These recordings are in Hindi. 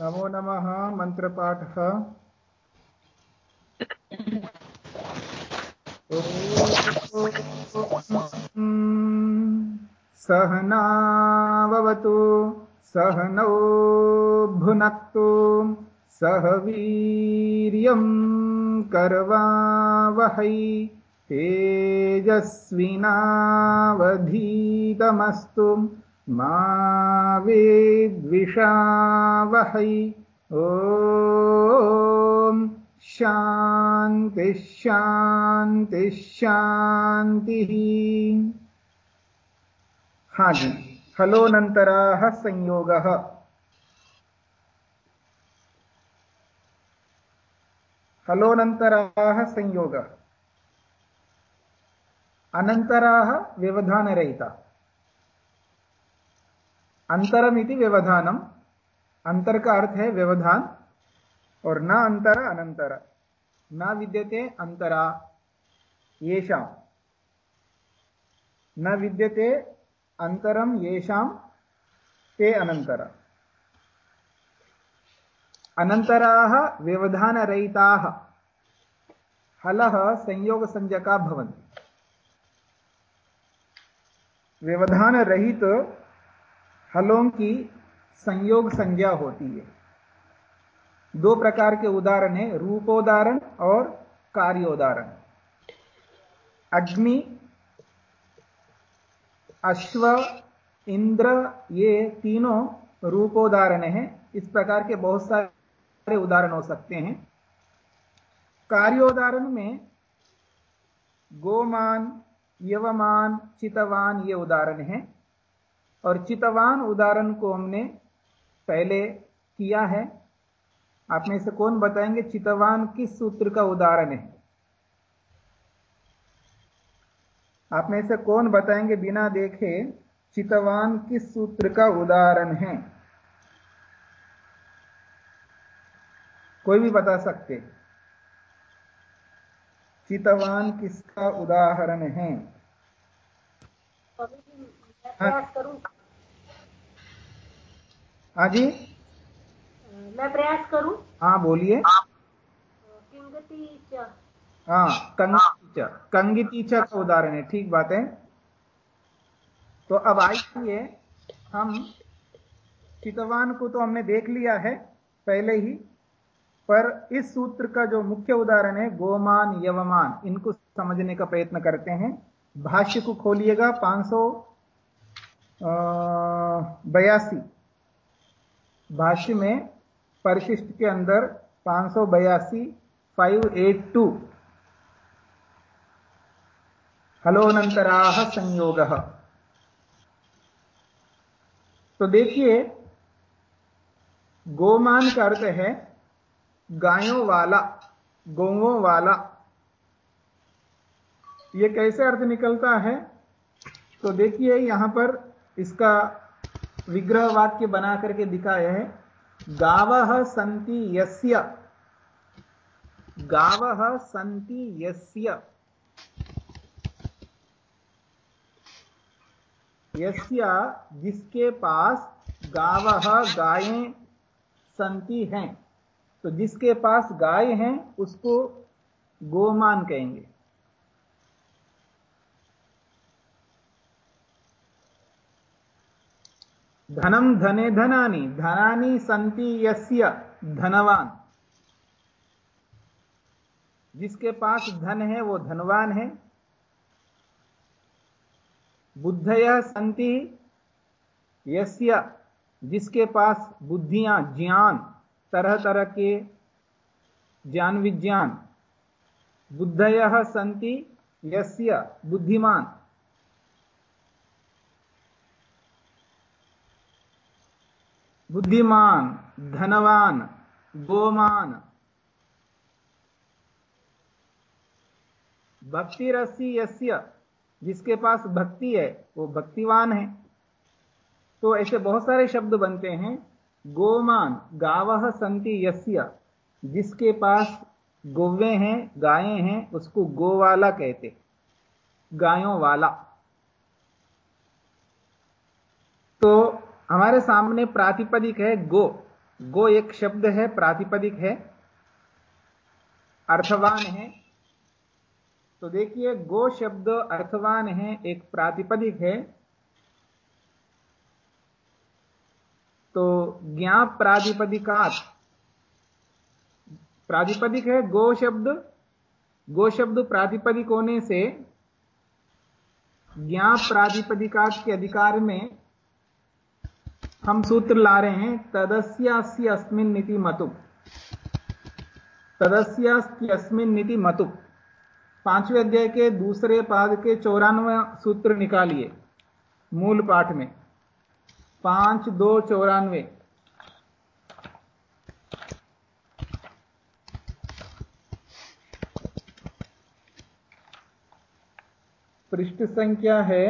नमो नमः मन्त्रपाठः सहनावतु सहनौ भुनक्तु सह वीर्यं करवावहै तेजस्विनावधीतमस्तु। मा विद्विषावहै ॐ शान्तिः शान्तिः शान्तिः हाँ जी हलोनन्तराः संयोगः हलोनन्तराः संयोगः। अनन्तराः व्यवधानरहिता। अंतरमिति व्यवधानम। अंतर का अर्थ है व्यवधान और न अंतर अनंतर। न विद्यते अंतरा येषाम न विद्यते अंतरम येषाम ते अनंतर। अनन्तराः व्यवधानरहिताः। हलः संयोगसंज्ञका भवन्ति। व्यवधान रहित हलों की संयोग संज्ञा होती है। दो प्रकार के उदाहरण है रूपोदाहरण और कार्योदाहरण अग्नि, अश्व, इंद्र, ये तीनों रूपोदाहरण हैं। इस प्रकार के बहुत सारे उदाहरण हो सकते हैं। कार्योदाहरण में गोमान, यवमान, चितवान ये उदाहरण हैं। और चितवान उदाहरण को हमने पहले किया है। आप में से कौन बताएँगे? चितवान किस सूत्र का उदाहरण है? आप में से कौन बताएँगे बिना देखे चितवान किस सूत्र का उदाहरण है? कोई भी बता सकते। चितवान किसका उदाहरण है? प्रयास करूँ। हाँ जी। मैं प्रयास करूँ। हाँ बोलिए। च। हाँ कंगितीचा कंगितीचा का उदाहरण है ठीक बात है। तो अब आइए हम चितवान को तो हमने देख लिया है पहले ही पर इस सूत्र का जो मुख्य उदाहरण है गोमान यवमान इनको समझने का प्रयत्न करते हैं। भाष्य को खोलिएगा पाँच सौ बयासी भाष्य में परिशिष्ट के अंदर पाँच सौ बयासी फाइव एट टू हलोनंतराह संयोग तो देखिए, गोमान का अर्थ है गायों वाला गौवों वाला। यह कैसे अर्थ निकलता है? तो देखिए, यहाँ पर इसका विग्रह वाक्य बना करके दिखाया है। गाव संति यस्य। गाव संति यस्य। यस्य जिसके पास गाव गायें संति हैं तो जिसके पास गाय हैं, उसको गोमान कहेंगे। धनम धने धनानी धनानी संति यस्य धनवान। जिसके पास धन है, वो धनवान है। बुद्धय संति यस्य, जिसके पास बुद्धियाँ ज्ञान, तरह तरह के ज्ञान विज्ञान। बुद्धय संति यस्य, बुद्धिमान। बुद्धिमान, धनवान, गोमान। भक्ति रसी यस्य, जिसके पास भक्ति है, वो भक्तिवान है। तो ऐसे बहुत सारे शब्द बनते हैं। गोमान गावह संति यस्य, जिसके पास गोवे हैं, गायें हैं, उसको गोवाला कहते गायों वाला। तो हमारे सामने प्रातिपदिक है गो। गो एक शब्द है, प्रातिपदिक है, अर्थवान है। तो देखिए, गो शब्द अर्थवान है, एक प्रातिपदिक है। तो ज्ञा प्रातिपदिकात। प्रातिपदिक है गो शब्द। गो शब्द प्रातिपदिक होने से ज्ञा प्रातिपदिकात के अधिकार में हम सूत्र ला रहे हैं तदस्यास्य अस्मिन नीति मतुप तदस्यास्ति अस्मिन नीति मतुप पाँचवें अध्याय के दूसरे पाद के चौरानवे सूत्र निकालिए, मूल पाठ में। पाँच, दो, चौरानवे। पृष्ठ संख्या है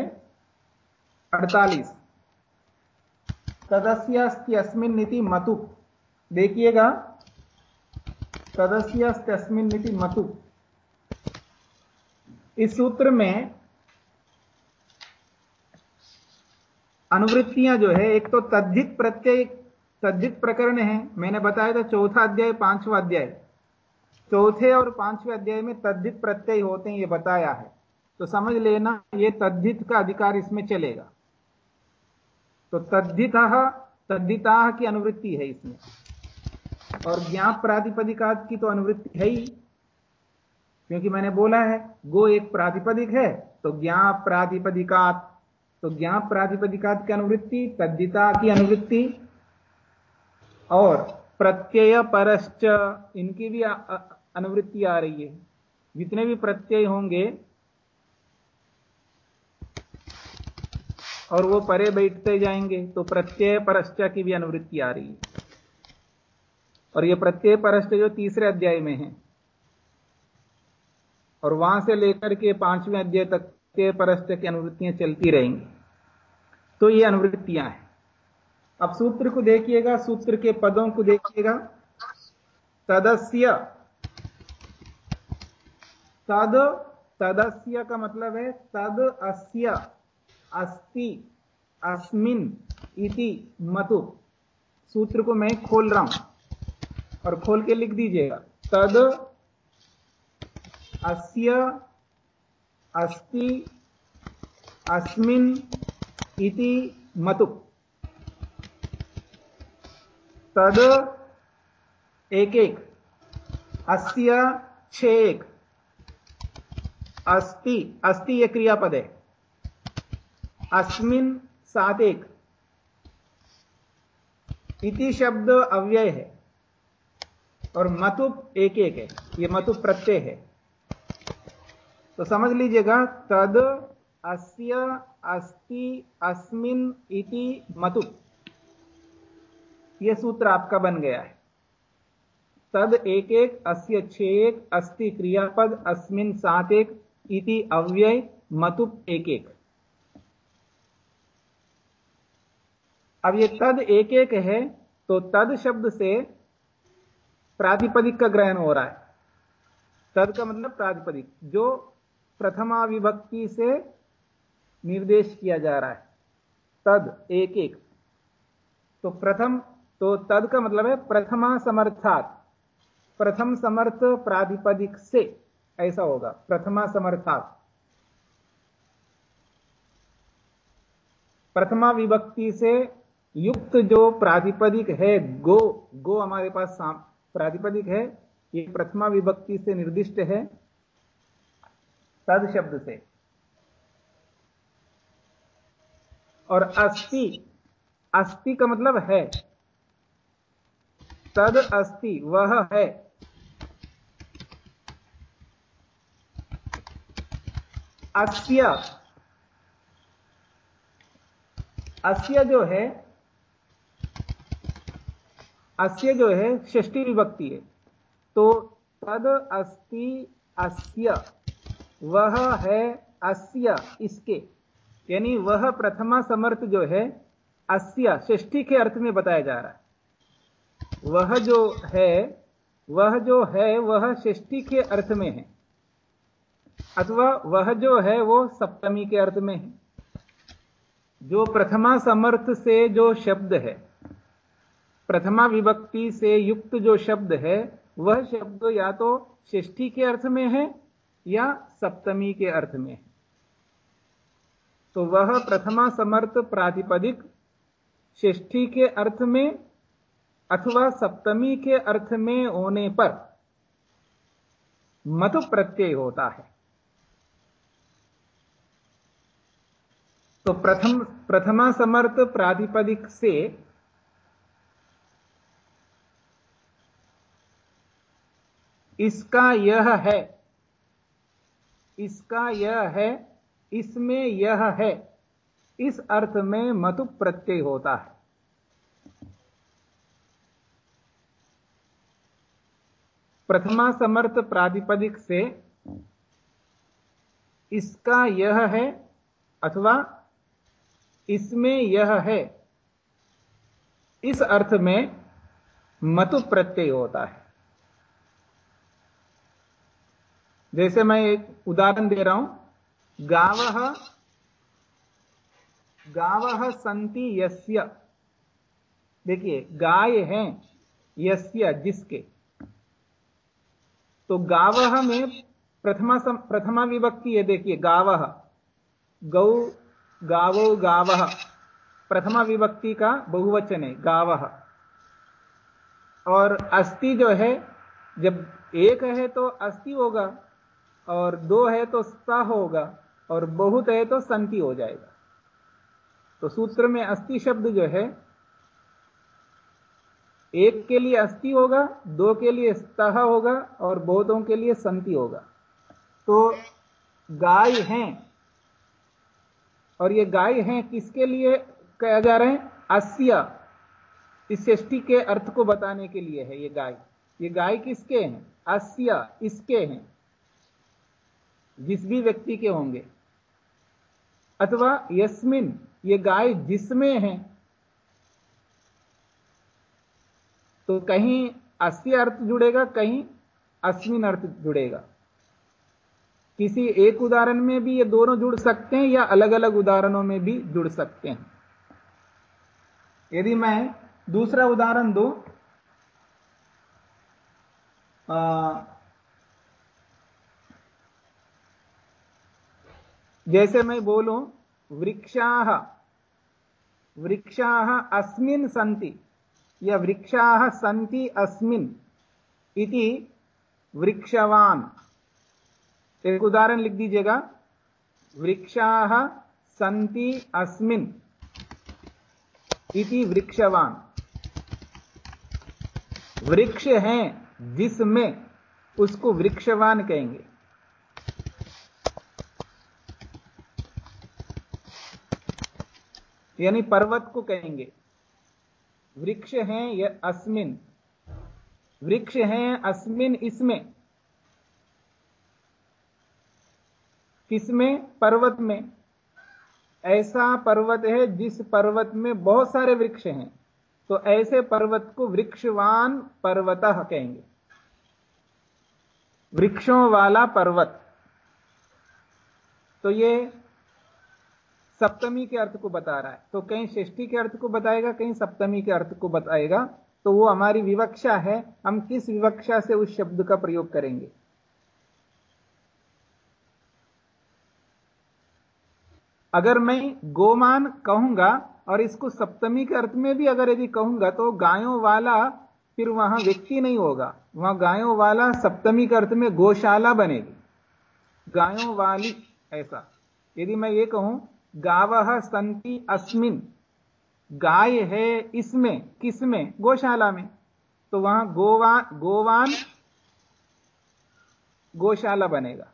अड़तालीस। तदस्यास्ति अस्मिन नीति मतु। देखिएगा। तदस्यास्ति अस्मिन नीति मतु। इस सूत्र में अनुवृत्तियाँ जो है, एक तो तद्धित प्रत्यय, तद्धित प्रकरण है। मैंने बताया था चौथा अध्याय, पांचवा अध्याय। चौथे और पाँचवें अध्याय में तद्धित प्रत्यय होते हैं, ये बताया है। तो समझ लेना, ये तद्धित का अधिकार इसमें चलेगा। तो तद्धित, तद्धिता की अनुवृत्ति है इसमें। और ज्ञाप प्रातिपदिकात की तो अनुवृत्ति है ही। क्योंकि मैंने बोला है, गो एक प्रातिपदिक है तो ज्ञाप प्रातिपदिकात तो ज्ञाप प्रातिपदिकात की अनुवृत्ति तद्दिता की अनुवृत्ति, और प्रत्यय परश्च, इनकी भी अनुवृत्ति आ रही है। जितने भी प्रत्यय होंगे और वो परे बैठते जाएँगे तो प्रत्यय परश्च की भी अनुवृत्ति आ रही है। और ये प्रत्यय परश्च जो तीसरे अध्याय में है, और वहाँ से लेकर के पाँचवें अध्याय तक के परस्त की अनुवृत्तियाँ चलती रहेंगी। तो ये अनुवृत्तियाँ हैं। अब सूत्र को देखिएगा, सूत्र के पदों को देखिएगा। तदस्य, तद, तदस्य का मतलब है तद, अस्य। अस्ति, अस्मिन इति मतु। सूत्र को मैं खोल रहा हूँ। और खोल के लिख दीजिएगा। तद अस्य अस्ति, अस्मिन इति मतु। तद एक एक। अस्य छ एक। अस्ति अस्ति ये क्रियापद। है अस्मिन सात एक। इति शब्द अव्यय है और मतुप एक एक है। ये मतुप प्रत्यय है। तो समझ लीजिएगा, तद अस्य अस्ति अस्मिन इति मतु यह सूत्र आपका बन गया है। तद एक एक, अस्य छ एक अस्ति क्रियापद, अस्मिन सात एक, इति अव्यय, मतुप एक एक। अब ये तद एक एक है तो तद शब्द से प्रातिपदिक का ग्रहण हो रहा है। तद का मतलब प्रातिपदिक, जो प्रथमा विभक्ति से निर्देश किया जा रहा है। तद एक एक तो प्रथम तो तद का मतलब है प्रथमा समर्थात। प्रथम समर्थ प्रातिपदिक से, ऐसा होगा, प्रथमा समर्थात। प्रथमा विभक्ति से युक्त जो प्रातिपदिक है, गो गो हमारे पास प्रातिपदिक है, ये प्रथमा विभक्ति से निर्दिष्ट है, तद शब्द से। और अस्ति अस्ति का मतलब है। तद अस्ति, वह है। अस्य अस्य जो है अस्य जो है षष्टी विभक्ति है। तो तद अस्ति, अस्य। वह है, अस्य, इसके। यानी वह प्रथमा समर्थ जो है, अस्य, षष्ठी के अर्थ में बताया जा रहा है। वह जो है, वह जो है, वह षष्ठी के अर्थ में है। अथवा वह जो है, वो सप्तमी के अर्थ में है। जो प्रथमा समर्थ से जो शब्द है प्रथमा विभक्ति से युक्त जो शब्द है, वह शब्द या तो षष्ठी के अर्थ में है या सप्तमी के अर्थ में है। तो वह प्रथमा समर्थ प्रातिपदिक षष्ठी के अर्थ में अथवा सप्तमी के अर्थ में होने पर मत प्रत्यय होता है। तो प्रथम, प्रथमा समर्थ प्रातिपदिक से इसका यह है। इसका यह है, इसमें यह है। इस अर्थ में मतु प्रत्यय होता है। प्रथमा समर्थ प्रातिपदिक से इसका यह है अथवा इसमें यह है। इस अर्थ में मतु प्रत्यय होता है। जैसे मैं एक उदाहरण दे रहा हूँ। गाव गाव संति यस्य। देखिए गाय हैं यस्य जिसके। तो गाव में प्रथमा सम, प्रथमा विभक्ति है देखिए गाव। गौ गावो गाव। प्रथमा विभक्ति का बहुवचन है गाव। और अस्थि जो है जब एक है तो अस्थि होगा। और दो है तो स होगा और बहुत है तो संति हो जाएगा। तो सूत्र में अस्थि शब्द जो है, एक के लिए अस्थि होगा, दो के लिए स्तः होगा और बहुतों के लिए संति होगा। तो गाय हैं। और ये गाय हैं किसके लिए कहा जा रहे हैं? अस्य। इस षष्टि के अर्थ को बताने के लिए है ये गाय। ये गाय किसके हैं? अस्य, इसके हैं। जिस भी व्यक्ति के होंगे, अथवा यस्मिन, ये गाय जिसमें है तो कहीं अस्य अर्थ जुड़ेगा, कहीं अस्मिन अर्थ जुड़ेगा। किसी एक उदाहरण में भी ये दोनों जुड़ सकते हैं, या अलग अलग उदाहरणों में भी जुड़ सकते हैं। यदि मैं दूसरा उदाहरण दू जैसे मैं बोलूँ, वृक्षाः वृक्षाः अस्मिन् सन्ति। या वृक्षाः सन्ति अस्मिन् इति वृक्षवान। एक उदाहरण लिख दीजिएगा। वृक्षाः सन्ति अस्मिन् इति वृक्षवान। वृक्ष हैं जिसमें उसको वृक्षवान कहेंगे। यानी पर्वत को कहेंगे। वृक्ष हैं या अस्मिन। वृक्ष हैं अस्मिन इसमें। किसमें? पर्वत में। ऐसा पर्वत है जिस पर्वत में बहुत सारे वृक्ष हैं। तो ऐसे पर्वत को वृक्षवान पर्वत कहेंगे। वृक्षों वाला पर्वत। तो ये सप्तमी के अर्थ को बता रहा है। तो कहीं षष्ठी के अर्थ को बताएगा, कहीं सप्तमी के अर्थ को बताएगा। तो वो हमारी विवक्षा है, हम किस विवक्षा से उस शब्द का प्रयोग करेंगे? अगर मैं गोमान कहूँगा और इसको सप्तमी के अर्थ में भी अगर यदि कहूँगा तो गायों वाला फिर वहाँ व्यक्ति नहीं होगा। वहाँ गायों वाला सप्तमी के अर्थ में गौशाला बनेगी। गायों वाली, ऐसा। यदि मैं ये कहूँ गाव संति अस्मिन। गाय है इसमें किसमें? गौशाला में। तो वहाँ गोवा गोवान गौशाला बनेगा।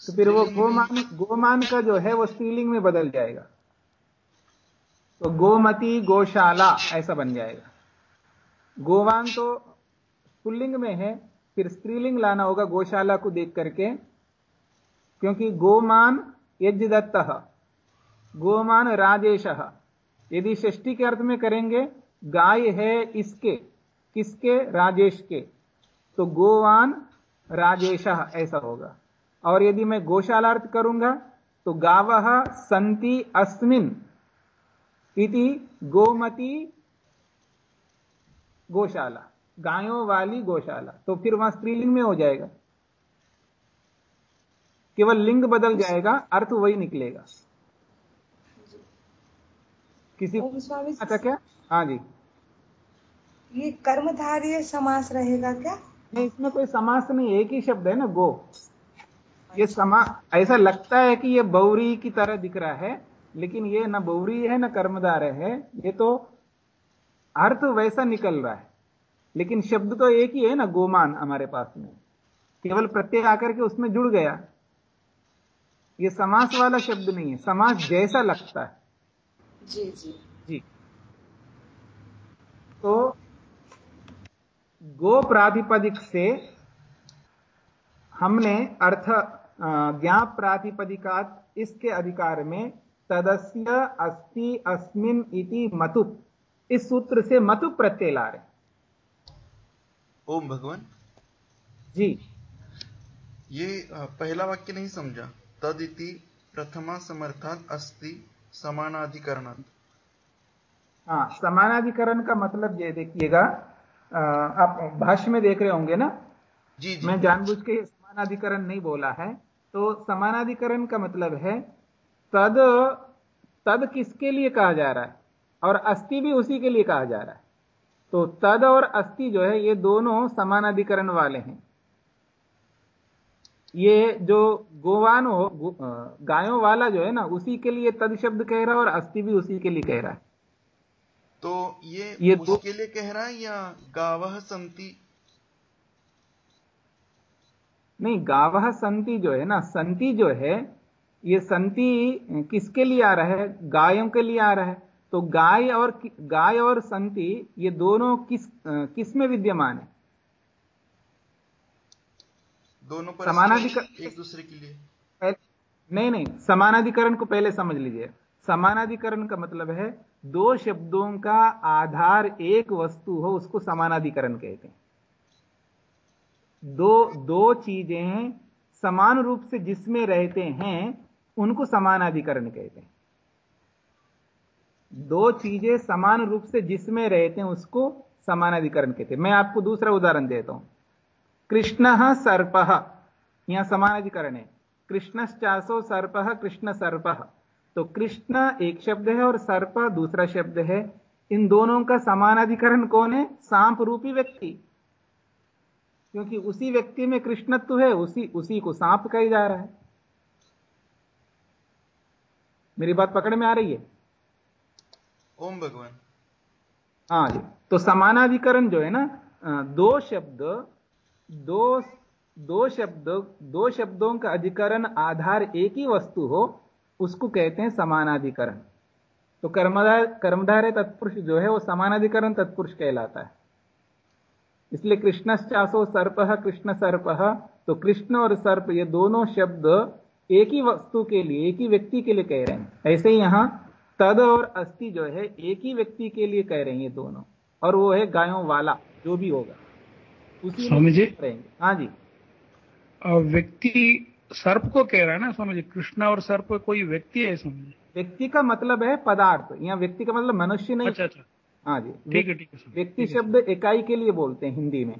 तो फिर वो गोमान गोमान का जो है वो स्त्रीलिंग में बदल जाएगा। तो गोमती गौशाला ऐसा बन जाएगा। गोवान तो पुल्लिंग में है फिर स्त्रीलिंग लाना होगा गौशाला को देख करके, क्योंकि गोमान यज्ञदत्त, गोमान राजेश। यदि षष्टि के अर्थ में करेंगे, गाय है इसके, किसके? राजेश के। तो गोवान राजेश ऐसा होगा। और यदि मैं गौशाला अर्थ करूँगा तो गाव संति अस्मिन इति गोमती गौशाला। गायों वाली गौशाला। तो फिर वहाँ स्त्रीलिंग में हो जाएगा। केवल लिंग बदल जाएगा अर्थ वही निकलेगा। किसी अच्छा क्या? हाँ जी। ये कर्मधारीय समास रहेगा क्या? नहीं इसमें कोई समास नहीं एक ही शब्द है ना गो। ये समा ऐसा लगता है कि ये बौरी की तरह दिख रहा है लेकिन ये ना बौरी है ना कर्मधार है। ये तो अर्थ वैसा निकल रहा है। लेकिन शब्द तो एक ही है ना गोमान हमारे पास में। केवल प्रत्यय आकर के उसमें जुड़ गया। ये समास वाला शब्द नहीं है समास जैसा लगता है। जी जी। जी। तो गो प्रातिपदिक से हमने अर्थ ज्ञाप प्रातिपदिकात इसके अधिकार में तदस्य अस्ति अस्मिन इति मतुप। इस सूत्र से मतुप प्रत्यय ला रहे ओम भगवान। जी। ये पहला वाक्य नहीं समझा। तदिति प्रथमा समर्थात अस्ति समानाधिकरण हाँ समानाधिकरण का मतलब ये देखिएगा आप भाष्य में देख रहे होंगे ना? जी, जी। मैं जानबूझ के समानाधिकरण नहीं बोला है। तो समानाधिकरण का मतलब है तद तद किसके लिए कहा जा रहा है? और अस्थि भी उसी के लिए कहा जा रहा है। तो तद और अस्थि जो है ये दोनों समानाधिकरण वाले हैं। ये जो गोवान हो गो, गायों वाला जो है ना उसी के लिए तद शब्द कह रहा है और अस्थि भी उसी के लिए कह रहा है। तो ये, ये उसके लिए कह रहा है या गावह संति? नहीं गावह संति जो है ना संति जो है ये संति किसके लिए आ रहा है? गायों के लिए आ रहा है। तो गाय और गाय और संति ये दोनों किस किसमें विद्यमान है? दोनों पर समानाधिकरण एक दूसरे के लिए। नहीं नहीं समानाधिकरण को पहले समझ लीजिए। समानाधिकरण का मतलब है दो शब्दों का आधार एक वस्तु हो उसको समानाधिकरण कहते हैं। दो दो चीज़ें समान रूप से जिसमें रहते हैं उनको समानाधिकरण कहते हैं। दो चीज़ें समान रूप से जिसमें रहते हैं, उसको समानाधिकरण कहते हैं। मैं आपको दूसरा उदाहरण देता हूँ। कृष्ण सर्प। यहाँ समानाधिकरण है। कृष्णश्चासो सर्प कृष्ण सर्प तो कृष्ण एक शब्द है और सर्प दूसरा शब्द है। इन दोनों का समानाधिकरण कौन है? सांप रूपी व्यक्ति। क्योंकि उसी व्यक्ति में कृष्णत्व है, उसी उसी को सांप कही जा रहा है। मेरी बात पकड़ में आ रही है? ओम भगवान। हाँ जी। तो समानाधिकरण जो है ना दो शब्द, दो दो शब्द, दो शब्दों का अधिकरण आधार एक ही वस्तु हो, उसको कहते हैं समानाधिकरण। तो कर्मधार कर्मधारे तत्पुरुष जो है, वो समानाधिकरण तत्पुरुष कहलाता है। इसलिए कृष्णश्चासो सर्प कृष्ण सर्प तो कृष्ण और सर्प ये दोनों शब्द एक ही वस्तु के लिए, एक ही व्यक्ति के लिए कह रहे हैं। ऐसे ही यहाँ तद और अस्थि जो है एक ही व्यक्ति के लिए कह रही है दोनों। और वो है गायों वाला जो भी होगा। उसी समझे रहेंगे। हाँ जी। व्यक्ति सर्प को कह रहा है ना समझे कृष्ण और सर्प कोई व्यक्ति है समझे व्यक्ति का मतलब है पदार्थ। यहाँ व्यक्ति का मतलब मनुष्य नहीं। अच्छा अच्छा। हाँ जी। ठीक है ठीक है व्यक्ति शब्द इकाई के लिए बोलते हैं हिंदी में।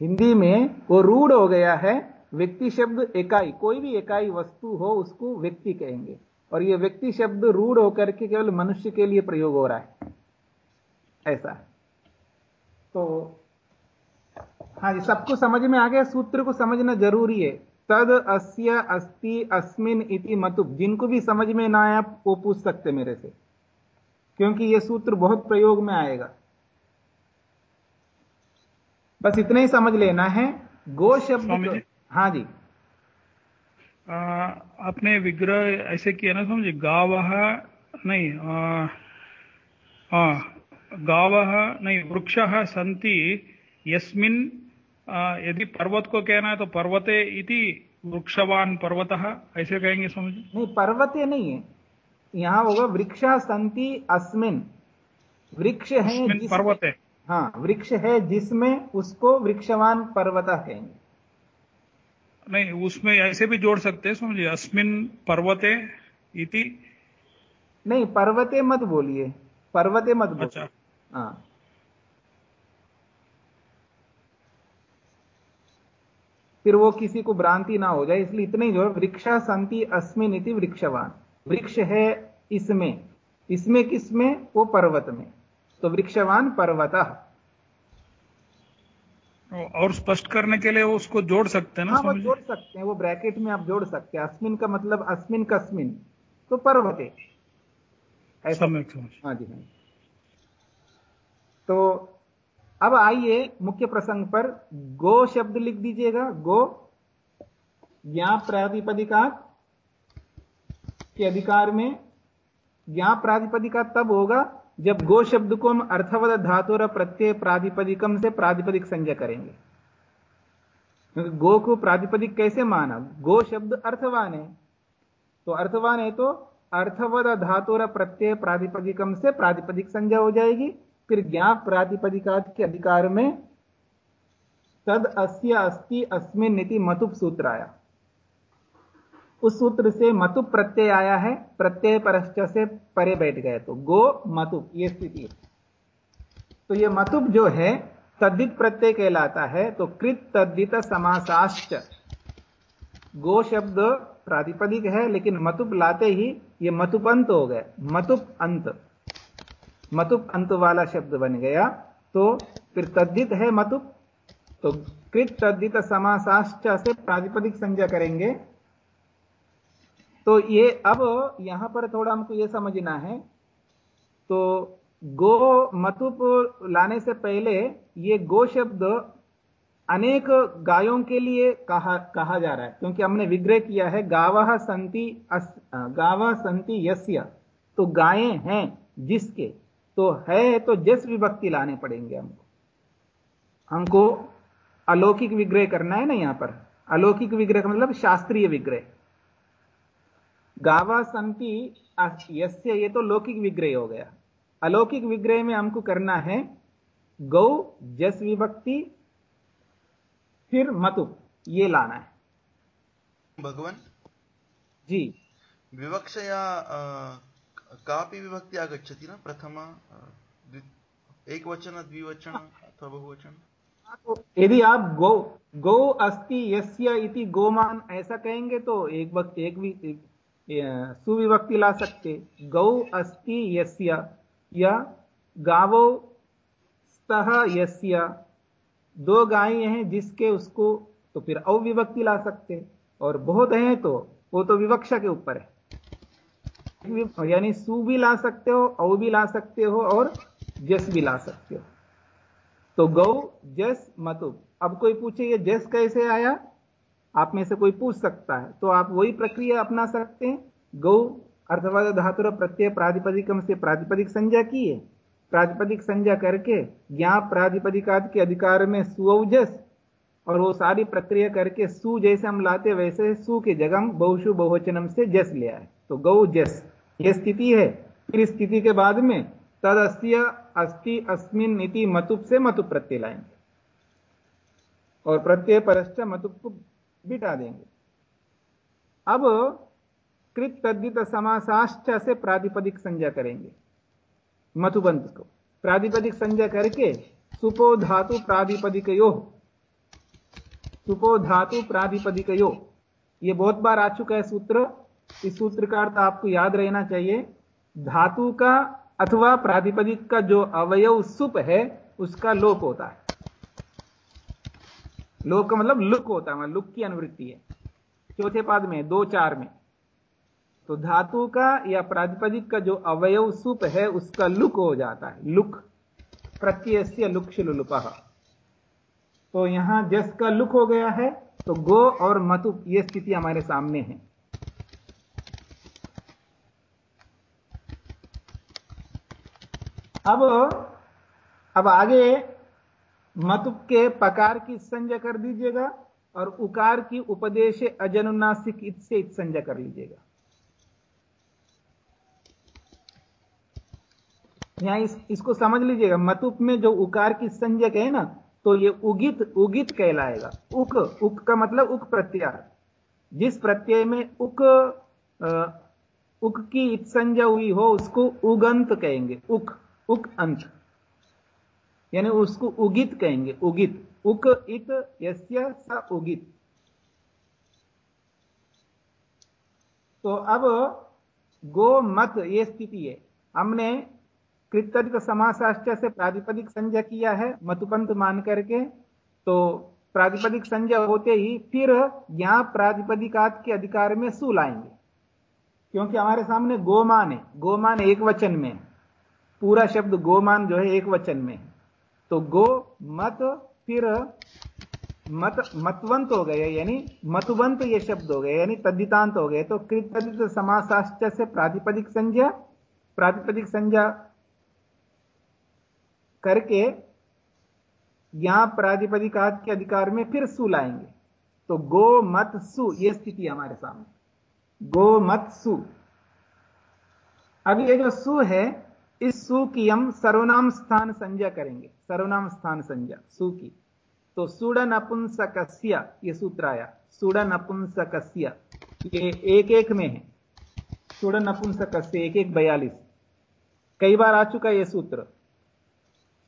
हिंदी में वो रूढ़ हो गया है व्यक्ति शब्द इकाई कोई भी इकाई वस्तु हो उसको व्यक्ति कहेंगे। और ये व्यक्ति शब्द रूढ़ होकर के केवल मनुष्य के लिए प्रयोग हो रहा है। ऐसा। तो हाँ जी सबको समझ में आ गया? सूत्र को समझना ज़रूरी है। तद अस्य अस्ति अस्मिन इति मतुब। जिनको भी समझ में ना आया वो पूछ सकते मेरे से। क्योंकि यह सूत्र बहुत प्रयोग में आएगा। बस इतना ही समझ लेना है। गो शब्द हाँ जी। आपने विग्रह ऐसे किया ना समझे? गाव नहीं गाव नहीं वृक्ष संति यस्मिन यदि पर्वत को कहना है तो पर्वते इति वृक्षवान पर्वत ऐसे कहेंगे समझ? नहीं पर्वते नहीं है। यहाँ होगा वृक्ष संति अस्मिन। वृक्ष है पर्वत। है हाँ वृक्ष है जिसमें उसको वृक्षवान पर्वत कहेंगे। नहीं उसमें ऐसे भी जोड़ सकते हैं समझिए अस्मिन पर्वते इति। नहीं पर्वते मत बोलिए पर्वते मत बोलिए। अच्छा। हाँ। फिर वो किसी को भ्रांति ना हो जाए इसलिए इतने ही जो वृक्षा संति अस्मिन इति वृक्षवान। वृक्ष है इसमें इसमें किसमें वो पर्वत में। तो वृक्षवान पर्वत। और स्पष्ट करने के लिए उसको जोड़ सकते हैं ना हाँ वो जोड़ सकते हैं वो ब्रैकेट में आप जोड़ सकते हैं। अस्मिन का मतलब अस्मिन कस्मिन तो पर्वते। ऐसा। हाँ जी हाँ तो अब आइए मुख्य प्रसंग पर। गो शब्द लिख दीजिएगा। गो ज्ञा प्रातिपदिका के अधिकार में। ज्ञा प्रातिपदिका तब होगा जब गो शब्द को हम अर्थवद धातु और प्रत्यय प्रातिपदिकम से प्रातिपदिक संज्ञा करेंगे। क्योंकि गो को प्रातिपदिक कैसे माना? गो शब्द अर्थवान है। तो अर्थवान है तो अर्थवद धातु और प्रत्यय प्रातिपदिकम से प्रातिपदिक संज्ञा हो जाएगी। फिर ज्ञाप प्रातिपदिकात के अधिकार में तद अस्य अस्ति अस्मिन नीति मतुप सूत्र आया उस सूत्र से मतुप प्रत्यय आया है, प्रत्यय परश्च से परे बैठ गए तो गो मतुप, ये स्थिति तो ये मतुप जो है तद्दित प्रत्यय कहलाता है तो कृत तद्दित समासाश्च। गो शब्द प्रातिपदिक है, लेकिन मतुप लाते ही ये मतुप अंत हो गए। मतुप अंत। मतुप अंत वाला शब्द बन गया। तो फिर तद्दित है मतुप तो कृत तद्दित समासाश्च से प्रातिपदिक संज्ञा करेंगे। तो ये अब यहाँ पर थोड़ा हमको ये समझना है। तो गो मतुप लाने से पहले ये गो शब्द अनेक गायों के लिए कहा कहा जा रहा है, क्योंकि हमने विग्रह किया है गावह संति गावह संति यस्य तो गायें हैं जिसके तो है तो जिस विभक्ति लाने पड़ेंगे हमको। हमको अलौकिक विग्रह करना है ना यहाँ पर। अलौकिक विग्रह का मतलब शास्त्रीय विग्रह। गावा संति यस्य ये तो लौकिक विग्रह हो गया। अलौकिक विग्रह में हमको करना है गौ जस विभक्ति फिर मतु ये लाना है। भगवान? जी। विवक्षया कापि विभक्ति आगच्छति न प्रथमा द्वि- एकवचन द्विवचन अथवा बहुवचन? तो यदि आप गौ गौ अस्ति यस्य इति गोमान ऐसा कहेंगे तो एक वक्त एक भी एक, सुविभक्ति ला सकते। गौ अस्ति यस्य, या गावो स्तः यस्य। दो गायें हैं जिसके उसको तो फिर अविभक्ति ला सकते। और बहुत हैं तो वो तो विवक्षा के ऊपर है। यानी सु भी ला सकते हो, औ भी ला सकते हो, और जस भी ला सकते हो। तो गौ, जस मतुब अब कोई पूछे, ये जस कैसे आया? आप में से कोई पूछ सकता है। तो आप वही प्रक्रिया अपना सकते हैं। गौ, अर्थवाद धातुर प्रत्यय, प्रातिपदिकम से प्रातिपदिक संज्ञा की है। प्रातिपदिक संज्ञा करके ज्ञा प्रातिपदिकात के अधिकार में सुअजस और वो सारी प्रक्रिया करके सु जैसे हम लाते, वैसे सु के जगह हम बहुशु बहुवचनम से जस ले आए तो गौ जस, ये स्थिति है। फिर स्थिति के बाद में तद अस्त्य अस्ति अस्मिन नीति मतुप से मतुप प्रत्यय लाएँगे। और प्रत्यय परश्च मतुप बिटा देंगे। अब कृत तद्दित समासाश्च से प्रातिपदिक संज्ञा करेंगे। मधुबंत को। प्रातिपदिक संज्ञा करके सुपो धातु प्रातिपदिकयो। सुपो धातु प्रातिपदिकयो। ये बहुत बार आ चुका है सूत्र। इस सूत्र का अर्थ आपको याद रहना चाहिए। धातु का अथवा प्रातिपदिक का जो अवयव सुप है, उसका लोप होता है। लोप का मतलब लुक होता है मतलब लुक की अनुवृत्ति है। चौथे पाद में, दो चार में। तो धातु का या प्रातिपदिक का जो अवयव सुप है, उसका लुक हो जाता है। लुक प्रत्यय से लुक तो यहाँ जस का लुक हो गया है तो गो और मतुप ये स्थिति हमारे सामने है। अब अब आगे मतुप के पकार की संजय कर दीजिएगा और उकार की उपदेश अजनुनासिक इत से इत संज्ञा कर लीजिएगा। यहाँ इस, इसको समझ लीजिएगा। मतुप में जो उकार की संज्ञक है ना तो ये उगित उगित कहलाएगा। उक उक का मतलब उक प्रत्यय। जिस प्रत्यय में उक आ, उक की संजय हुई हो उसको उगंत कहेंगे। उक उक अंत। यानी उसको उगित कहेंगे, उगित। उक इत उगित। तो अब गो मत, ये स्थिति है। हमने कृतज्ञ समासाश्चर्य से प्रातिपदिक संजय किया है, मतुपंत मान करके। तो प्रातिपदिक संजय होते ही फिर यहाँ प्रातिपदिकात के अधिकार में सु लाएँगे। क्योंकि हमारे सामने गोमान है। गोमान एक वचन में पूरा शब्द गोमान जो है एक वचन में तो गो मत, फिर मत, मतवंत हो गए, यानी मतवंत ये शब्द हो गए, यानी तद्दितांत हो गए। तो कृतदित समासाश्च से प्रातिपदिक संज्ञा प्रातिपदिक संज्ञा करके यहाँ प्रातिपदिकात के अधिकार में फिर सु लाएँगे। तो गो मत सु, ये स्थिति हमारे सामने। गो मत सु। अब ये जो सु है इस सु की हम सर्वनाम स्थान संज्ञा करेंगे। सर्वनाम स्थान संज्ञा, सु की। तो सुड़ नपुंसकस्य ये सूत्र आया। सुड़ नपुंसकस्य ये एक एक में है। सुड़ नपुंसकस्य एक एक बयालीस। कई बार आ चुका ये सूत्र।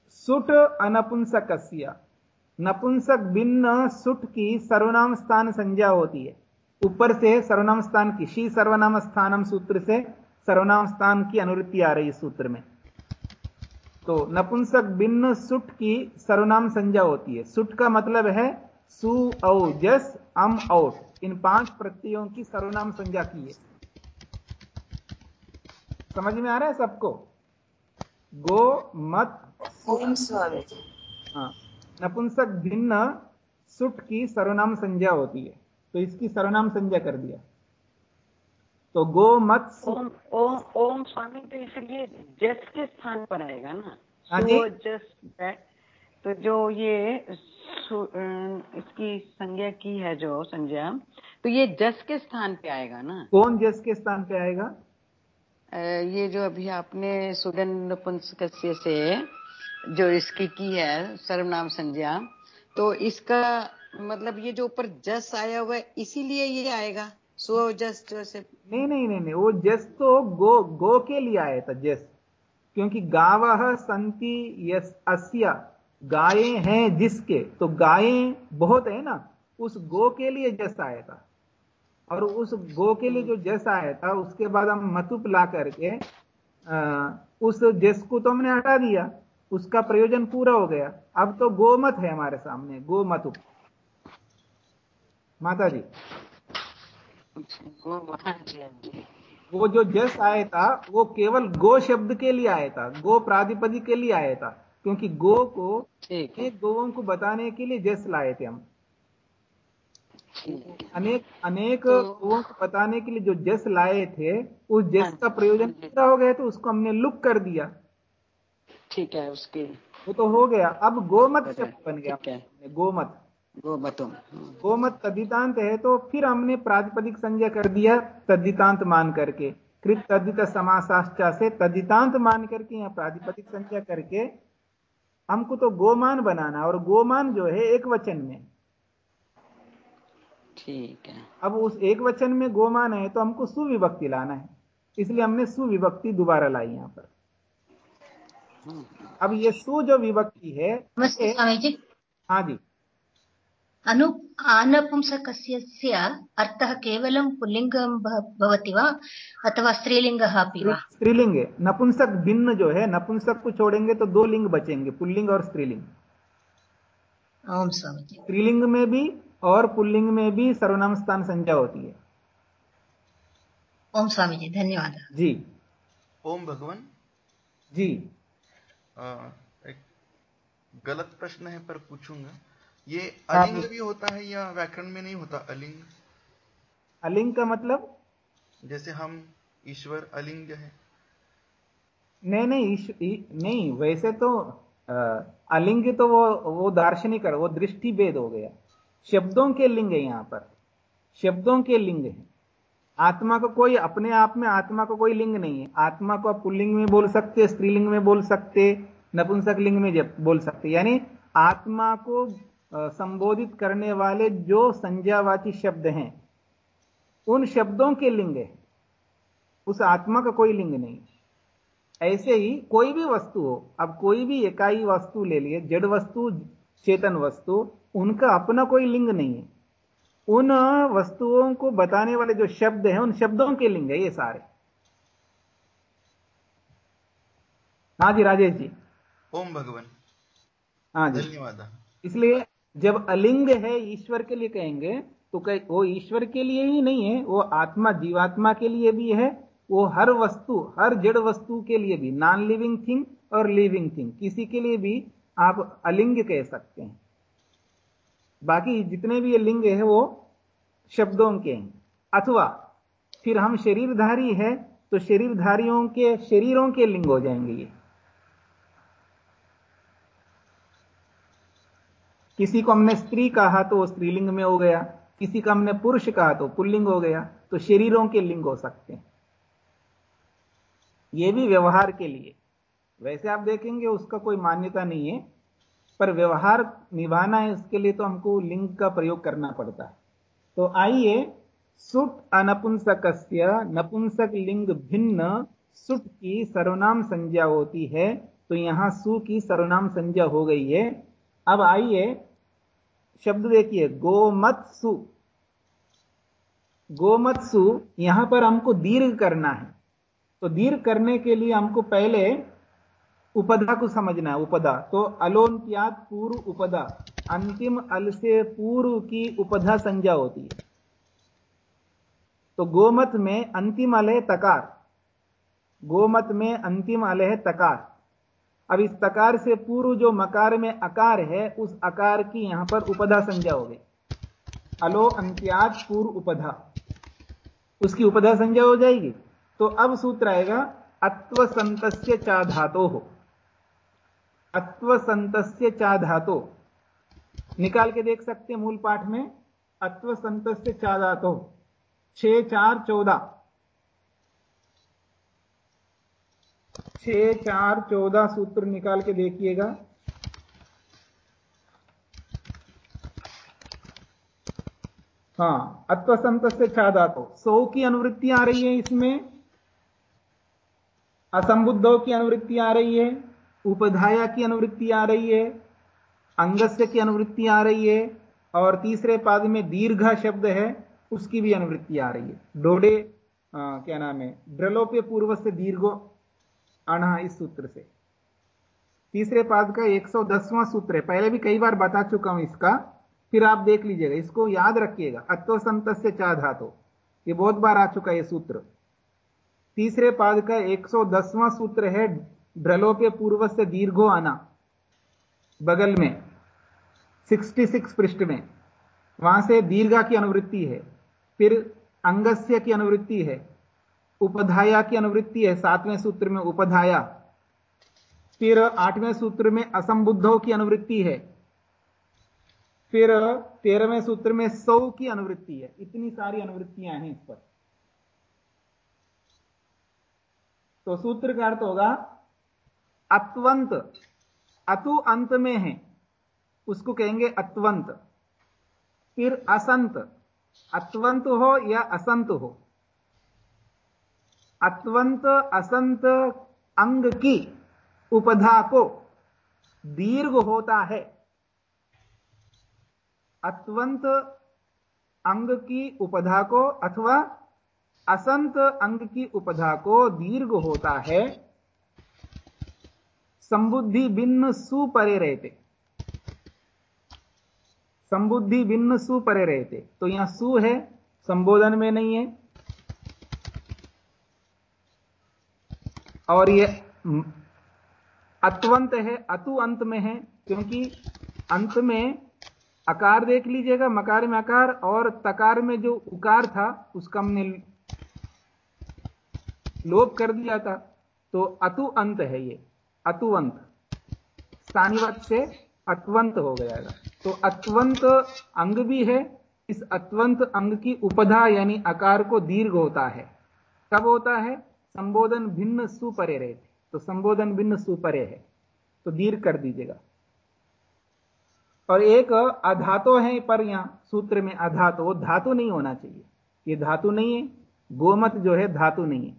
सुट अनपुंसकस्य, नपुंसक भिन्न सुट की सर्वनाम स्थान संज्ञा होती है। ऊपर से सर्वनाम स्थान की, शी सर्वनाम स्थानम सूत्र से सर्वनाम स्थान की अनुवृत्ति आ रही है सूत्र में। तो नपुंसक भिन्न सुट की सर्वनाम संज्ञा होती है। सुट का मतलब है सु औ जस अम औट। इन पाँच प्रत्ययों की सर्वनाम संज्ञा की है। समझ में आ रहा है सबको? गो मत हाँ। नपुंसक भिन्न सुट की सर्वनाम संज्ञा होती है। तो इसकी सर्वनाम संज्ञा कर दिया। तो गो मत ओम ओम ओम स्वामी तो इसलिए जस के स्थान पर आएगा ना? हाँ जी। जस तो जो ये इसकी संज्ञा की है जो संज्ञा तो ये जस के स्थान पे आएगा ना? कौन जस के स्थान पे आएगा? ये जो अभी आपने सुगन नपुंसकस्य से जो इसकी की है सर्वनाम संज्ञा तो इसका मतलब ये जो ऊपर जस आया हुआ है इसीलिए ये आएगा? सो जस जो से नहीं नहीं नहीं नहीं वो जस तो गो गो के लिए आया था जस। क्योंकि गाव संति यस अस्या गाये हैं जिसके तो गायें बहुत है ना उस गो के लिए जस आया था। और उस गो के लिए जो जस आया था उसके बाद हम मतुप ला करके आ, उस जस को तो हमने हटा दिया उसका प्रयोजन पूरा हो गया। अब तो गोमत है हमारे सामने गो गोमतुप माता जी। वो जी जी वो जो जस आया था वो केवल गो शब्द के लिए आया था गो प्राधिपदी के लिए आया था क्योंकि गो को अनेक गोवों को बताने के लिए जस लाए थे हम। अनेक अनेक तो- गोवों को बताने के लिए जो जस लाए थे उस जस हाँ, का प्रयोजन पूरा हो गया तो उसको हमने लुक कर दिया। ठीक है उसके वो तो हो गया। अब गोमत शब्द बन गया। गोमत। वो बतूम गोमत तद्दितांत है तो फिर हमने प्रातिपदिक संज्ञा कर दिया तद्दितांत मान करके। कृत तद्दित समासाश्चा से तद्दितांत मान करके यहाँ प्रातिपदिक संज्ञा करके हमको तो गोमान बनाना और गोमान जो है एक वचन में। ठीक है। अब उस एक वचन में गोमान है तो हमको सुविभक्ति लाना है। इसलिए हमने सुविभक्ति दोबारा लाई यहाँ पर। हम्म, अब ये सु जो विभक्ति है हाँ जी। अनु आनपुंसकस्य अर्थः केवलं पुल्लिङ्गं भवति वा? अथवा स्त्रीलिङ्गः अपि वा? स्त्रीलिंग नपुंसक भिन्न जो है नपुंसक को छोड़ेंगे तो दो लिंग बचेंगे पुल्लिंग और स्त्रीलिंग ओम स्वामी स्त्रीलिंग में भी और पुल्लिंग में भी सर्वनाम स्थान संज्ञा होती है। ओम स्वामी जी धन्यवाद। जी। ओम भगवान। जी। अ, एक गलत प्रश्न है पर पूछूँगा। ये हाँ, अलिंग भी होता है या व्याकरण में नहीं होता अलिंग? अलिंग का मतलब? जैसे हम ईश्वर अलिंग है। नहीं नहीं नहीं वैसे तो अ, अलिंग तो वो वो दार्शनिक वो दृष्टि भेद हो गया। शब्दों के लिंग है यहाँ पर। शब्दों के लिंग है। आत्मा को कोई अपने आप में आत्मा को कोई लिंग नहीं है। आत्मा को आप पुल्लिंग में बोल सकते स्त्रीलिंग में बोल सकते नपुंसक लिंग में बोल सकते यानी आत्मा को संबोधित करने वाले जो संज्ञावाची शब्द हैं उन शब्दों के लिंग है। उस आत्मा का कोई लिंग नहीं। ऐसे ही कोई भी वस्तु हो अब कोई भी इकाई वस्तु ले लिए जड़ वस्तु चेतन वस्तु उनका अपना कोई लिंग नहीं है। उन वस्तुओं को बताने वाले जो शब्द हैं उन शब्दों के लिंग है ये सारे। हाँ जी राजेश जी। ओम भगवान। हाँ जी। धन्यवाद। इसलिए जब अलिंग है ईश्वर के लिए कहेंगे तो कह, वो ईश्वर के लिए ही नहीं है, वो आत्मा, जीवात्मा के लिए भी है, वो हर वस्तु, हर जड़ वस्तु के लिए भी नॉन लिविंग थिंग और लिविंग थिंग किसी के लिए भी आप अलिंग कह सकते हैं। बाकी जितने भी लिंग है, वो शब्दों के हैं। अथवा, फिर हम शरीरधारी है तो शरीरधारियों के, शरीरों के लिंग हो जाएँगे ये। किसी को हमने स्त्री कहा तो वो स्त्रीलिंग में हो गया, किसी का हमने पुरुष कहा तो पुल्लिंग हो गया तो शरीरों के लिंग हो सकते हैं। ये भी व्यवहार के लिए। वैसे आप देखेंगे उसका कोई मान्यता नहीं है, पर व्यवहार निभाना है इसके लिए तो हमको लिंग का प्रयोग करना पड़ता है। तो आइए सुट अनपुंसक नपुंसक लिंग भिन्न सुट की सर्वनाम संज्ञा होती है तो यहाँ सु की सर्वनाम संज्ञा हो गई है। अब आइए शब्द देखिए, गोमत्सु। गोमत्सु, यहाँ पर हमको दीर्घ करना है। तो दीर्घ करने के लिए हमको पहले उपदा को समझना है, उपदा। तो अलोन अलोन्त्यात पूर्व उपदा। अंतिम अल से पूर्व की उपधा संज्ञा होती है। तो गोमत में अंतिम अल है तकार। गोमत में अंतिम अल है तकार। अब इस तकार से पूर्व जो मकार में अकार है, उस अकार की यहाँ पर उपधा संज्ञा हो गई। अलो अंत्यात पूर्व उपधा। उसकी उपधा संज्ञा हो जाएगी। तो अब सूत्र आएगा अत्व संतस्य चा धातो हो। अत्व संतस्य चा धातो। निकाल के देख सकते मूल पाठ में। अत्व संतस्य चा धातो। छ चार चौदह। छ चार, चौदह सूत्र निकाल के देखिएगा। हाँ अत्वसंत से छादा तो सौ की अनुवृत्ति आ रही है इसमें। असंबुद्धों की अनुवृत्ति आ रही है। उपधाया की अनुवृत्ति आ रही है। अंगस्य की अनुवृत्ति आ रही है। और तीसरे पाद में दीर्घ शब्द है, उसकी भी अनुवृत्ति आ रही है। डोडे क्या नाम है? ड्रलोप्य पूर्व से दीर्घो अणा इस सूत्र से। तीसरे पाद का 110वां सूत्र है। पहले भी कई बार बता चुका हूँ इसका, फिर आप देख लीजिएगा। इसको याद रखिएगा। अत्व संत से चा धातो। ये बहुत बार आ चुका है सूत्र। तीसरे पाद का 110वां सूत्र है ड्रलोप्य पूर्व से दीर्घो आना। बगल में 66 पृष्ठ में। वहाँ से दीर्घा की अनुवृत्ति है। फिर अंगस्य की अनुवृत्ति है। उपधाया की अनुवृत्ति है, सातवें सूत्र में उपधाया। फिर आठवें सूत्र में असंबुद्धों की अनुवृत्ति है। फिर तेरहवें सूत्र में सौ की अनुवृत्ति है। इतनी सारी अनुवृत्तियाँ हैं इस पर। तो सूत्र का अर्थ होगा, अत्वंत। अतु अंत में है। उसको कहेंगे अत्वंत। फिर असंत। अत्वंत हो या असंत हो। अत्वंत असंत अंग की उपधा को दीर्घ होता है। अत्वंत अंग की उपधा को अथवा असंत अंग की उपधा को दीर्घ होता है। संबुद्धि भिन्न सुपरे रहते। संबुद्धि भिन्न सुपरे रहते। तो यहाँ सु है, संबोधन में नहीं है। और ये अत्वंत है, अतु अंत में है, क्योंकि अंत में अकार देख लीजिएगा, मकार में अकार और तकार में जो उकार था, उसका हमने लोप कर दिया था। तो अतु अंत है ये अतुवंत स्थानीवत से अत्वंत हो गया। तो अत्वंत अंग भी है, इस अत्वंत अंग की उपधा यानी आकार को दीर्घ होता है। कब होता है? संबोधन भिन्न सुपरे रहे थे। तो संबोधन भिन्न सुपरे है। तो दीर्घ कर दीजिएगा। और एक अधातो है पर यहाँ सूत्र में अधातो धातु नहीं होना चाहिए। ये धातु नहीं है, गोमत जो है धातु नहीं है।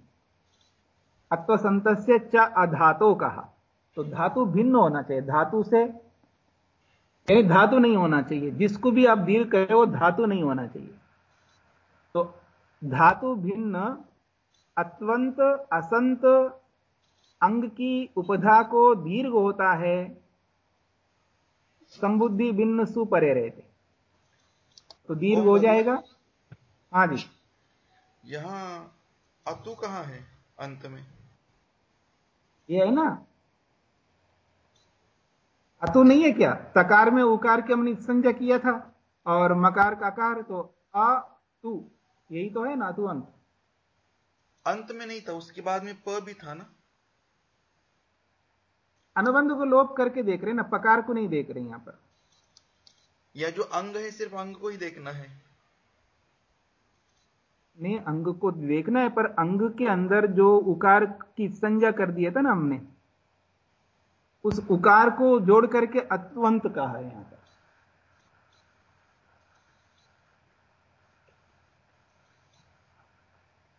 अत्व संतस्य च अधातो कहा। तो धातु भिन्न होना चाहिए, धातु से यानी धातु नहीं होना चाहिए। जिसको भी आप दीर्घ करें वो धातु नहीं होना चाहिए। तो धातु भिन्न अत्वंत असंत अंग की उपधा को दीर्घ होता है। संबुद्धि भिन्न सुपरे रहते। तो दीर्घ हो जाएगा? हाँ जी। यहाँ अतु कहाँ है अंत में? ये है ना? अतु नहीं है क्या? तकार में उकार के हमने संजय किया था और मकार का कार तो अ तु यही तो है ना अतु अंत। अंत में नहीं था उसके बाद में प भी था ना। अनुबंध को लोप करके देख रहे ना पकार को नहीं देख रहे यहाँ पर। या जो अंग है सिर्फ़ अंग को ही देखना है। नहीं अंग को देखना है पर अंग के अंदर जो उकार की संज्ञा कर दिया था ना हमने उस उकार को जोड़ करके अत्वंत कहा है यहाँ पर।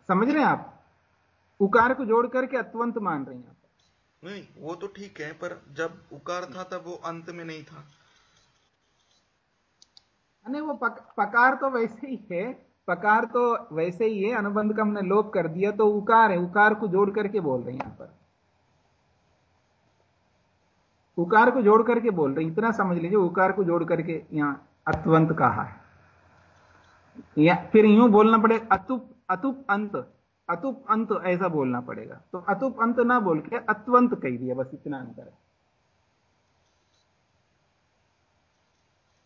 समझ रहे हैं आप? उकार को जोड़ करके अत्वंत मान रहे हैं आप। नहीं वो तो ठीक है पर जब उकार था तब वो अंत में नहीं था। नहीं वो पक, पकार तो वैसे ही है पकार तो वैसे ही है अनुबंध का हमने लोप कर दिया तो उकार है उकार को जोड़ करके बोल रहे हैं यहाँ पर। उकार को जोड़ करके बोल रहे हैं इतना समझ लीजिए उकार को जोड़ करके यहाँ अत्वंत कहा है। या फिर यूँ बोलना पड़े अतुप अतुप अंत। अतुप अंत ऐसा बोलना पड़ेगा। तो अतुप अंत ना बोल के अत्वंत कह दिया बस इतना अंतर है।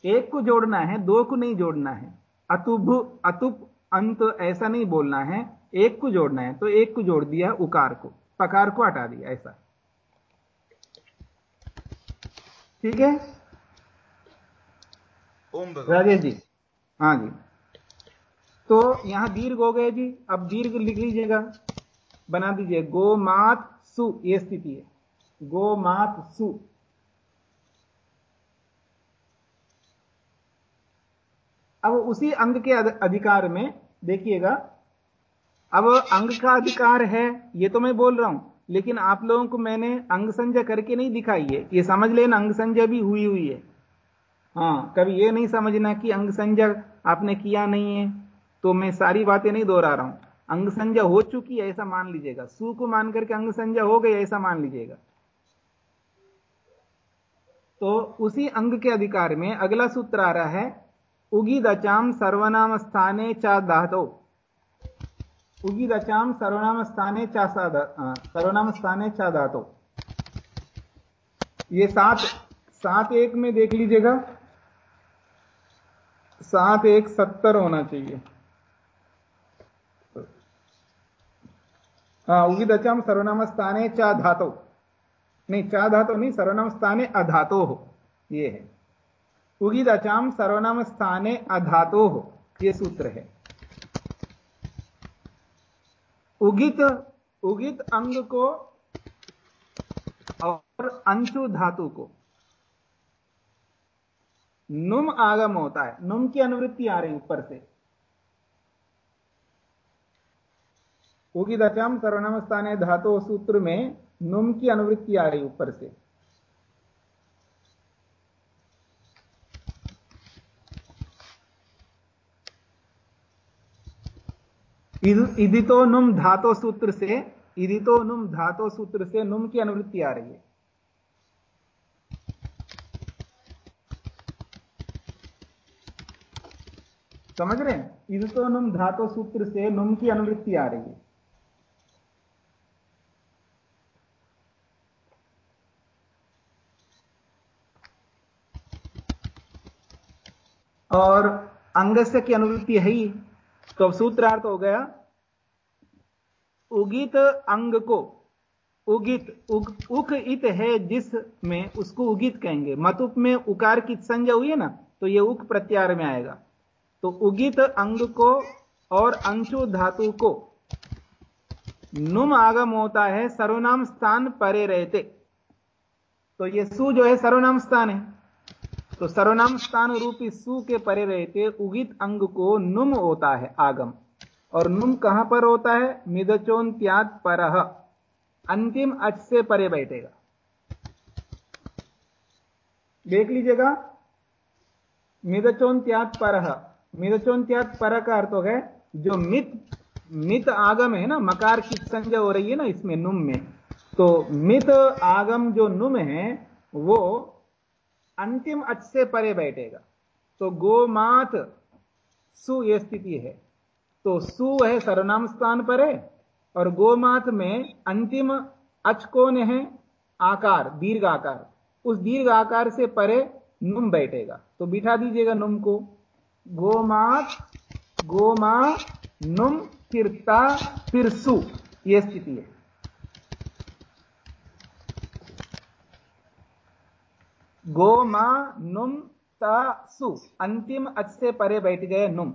एक को जोड़ना है दो को नहीं जोड़ना है। अतुभ अतुप अंत ऐसा नहीं बोलना है एक को जोड़ना है तो एक को जोड़ दिया उकार को पकार को हटा दिया ऐसा। ठीक है? राजेश जी। हाँ जी। तो यहाँ दीर्घ हो गए जी। अब दीर्घ लिख लीजिएगा। बना दीजिए। गो मात सु, ये स्थिति है। गो मात सु। अब उसी अंग के अधिकार में देखिएगा। अब अंग का अधिकार है, ये तो मैं बोल रहा हूँ। लेकिन आप लोगों को मैंने अंग संजय करके नहीं दिखाई है। ये समझ लेना, अंग संजय भी हुई हुई है। हाँ कभी ये नहीं समझना कि अंग संजय आपने किया नहीं है। तो मैं सारी बातें नहीं दोहरा रहा हूँ। अंग संजय हो चुकी है, ऐसा मान लीजिएगा। सु को मान करके अंग संजय हो गई, ऐसा मान लीजिएगा। तो उसी अंग के अधिकार में अगला सूत्र आ रहा है उगी दचाम सर्वनाम स्थाने चा धातो उगिदचाम सर्वनाम स्थाने चा सर्वनाम स्थाने चा धातो ये सात सात एक में देख लीजिएगा। सात एक सत्तर होना चाहिए। उगिदचाम सर्वनाम स्थाने चा धातो। नहीं, चा धातो नहीं, सर्वनाम स्थाने अधातो हो। ये है। उगिदचाम सर्वनाम स्थाने अधातो हो। ये सूत्र है। उगित उगित अंग को और अंशु धातु को। नुम आगम होता है। नुम की अनुवृत्ति आ रही ऊपर से। उगिदचाम सर्वनाम स्थाने धातो सूत्र में नुम की अनुवृत्ति आ रही ऊपर से। इद- इदितो नुम धातो सूत्र से, इदितो नुम धातो सूत्र से नुम की अनुवृत्ति आ रही है। समझ रहे हैं? इदितो नुम धातो सूत्र से नुम की अनुवृत्ति आ रही है। और अंगस्य की अनुवृत्ति है ही। तो अब सूत्रार्थ हो गया। उगित अंग को उगित उग, उख इत है जिसमें उसको उगित कहेंगे। मतुप में उकार की संज्ञा हुई है ना तो ये उक प्रत्यार में आएगा। तो उगित अंग को और अंशु धातु को। नुम आगम होता है सर्वनाम स्थान परे रहते। तो ये सु जो है सर्वनाम स्थान है। तो सर्वनाम स्थान रूपी सु के परे रहते उगित अंग को नुम होता है, आगम। और नुम कहाँ पर होता है? मिदचोन त्याग पर। अंतिम अच से परे बैठेगा। देख लीजिएगा। मिदचोन त्याग पर। मिदचोन त्याग पर का अर्थ हो गया जो मित मित आगम है ना, मकार की संज्ञा हो रही है ना इसमें नुम में। तो मित आगम जो नुम है, वो अंतिम अच से परे बैठेगा। तो गोमात सु ये स्थिति है। तो सु है सर्वनाम स्थान पर है और गोमात में अंतिम अच कौन है? आकार, दीर्घ आकार। उस दीर्घ आकार से परे नुम बैठेगा। तो बिठा दीजिएगा नुम को। गोमात, गोमा, नुम फिर ता फिर सु यह स्थिति है। गो मा नुम ता सु। अंतिम अच से परे बैठ गए नुम।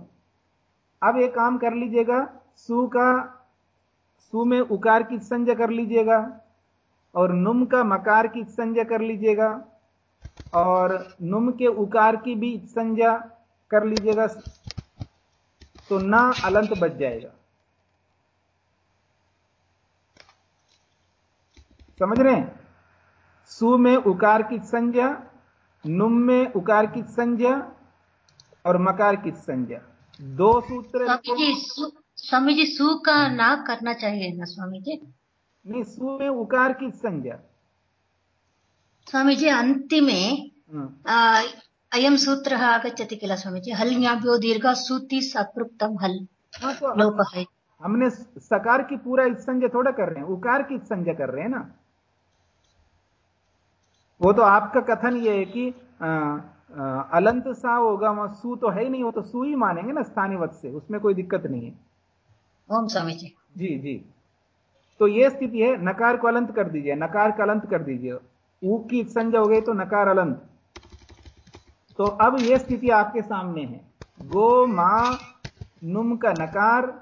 अब एक काम कर लीजिएगा, सु का, सु में उकार की संजय कर लीजिएगा, और नुम का मकार की संजय कर लीजिएगा, और नुम के उकार की भी संज्ञा कर लीजिएगा तो ना अलंत बच जाएगा। समझ रहे हैं? सु में उकार की संज्ञा नुम में उकार की संज्ञा और मकार की संज्ञा। दो सूत्र स्वामी जी सु- का ना करना चाहिए ना स्वामी जी? नहीं सु में उकार की संज्ञा। स्वामी जी अन्तिमे अयम सूत्र आगच्छति किल स्वामी जी? हल् ज्ञाभ्यो दीर्घ सूति सपृक्तम हल। हाँ तो है हमने सकार की पूरा इस संजय थोड़ा कर रहे हैं उकार की संज्ञा कर रहे हैं ना? वो तो आपका कथन ये है कि आ, आ, अलंत सा होगा वहाँ सु तो है ही नहीं वो तो सु ही मानेंगे ना स्थानीवत से उसमें कोई दिक्कत नहीं है। ओम स्वामी जी। जी जी। तो ये स्थिति है नकार को अलंत कर दीजिए नकार का अलंत कर दीजिए। ऊ की संजय हो गई तो नकार अलंत। तो अब यह स्थिति आपके सामने है। गो मा नुम का नकार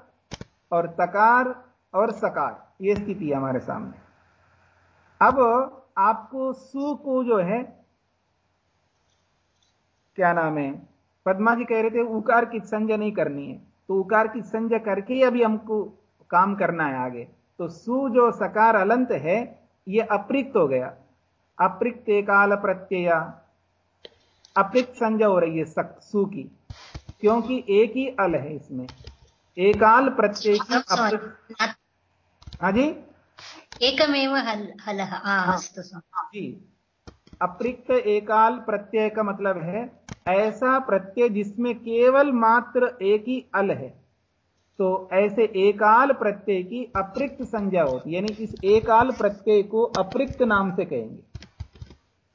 और तकार और सकार यह स्थिति है हमारे सामने। अब आपको सु को जो है क्या नाम है पदमा जी कह रहे थे उकार की संजय नहीं करनी है। तो उकार की संजय करके ही अभी हमको काम करना है आगे। तो सु जो सकार अलंत है ये अप्रिक्त हो गया। अप्रिक्त एकाल प्रत्यय। अप्रिक्त संजय हो रही है सक, सु की। क्योंकि एक ही अल है इसमें। एकाल प्रत्यय की अप्रिक्त हाँ जी? एकमेव हल हलः अस्तु जी। अप्रिक्त एकाल प्रत्यय का मतलब है। ऐसा प्रत्यय जिसमें केवल मात्र एक ही अल है। तो ऐसे एकाल प्रत्यय की अप्रिक्त संज्ञा होती यानी इस एकाल प्रत्यय को अप्रिक्त नाम से कहेंगे।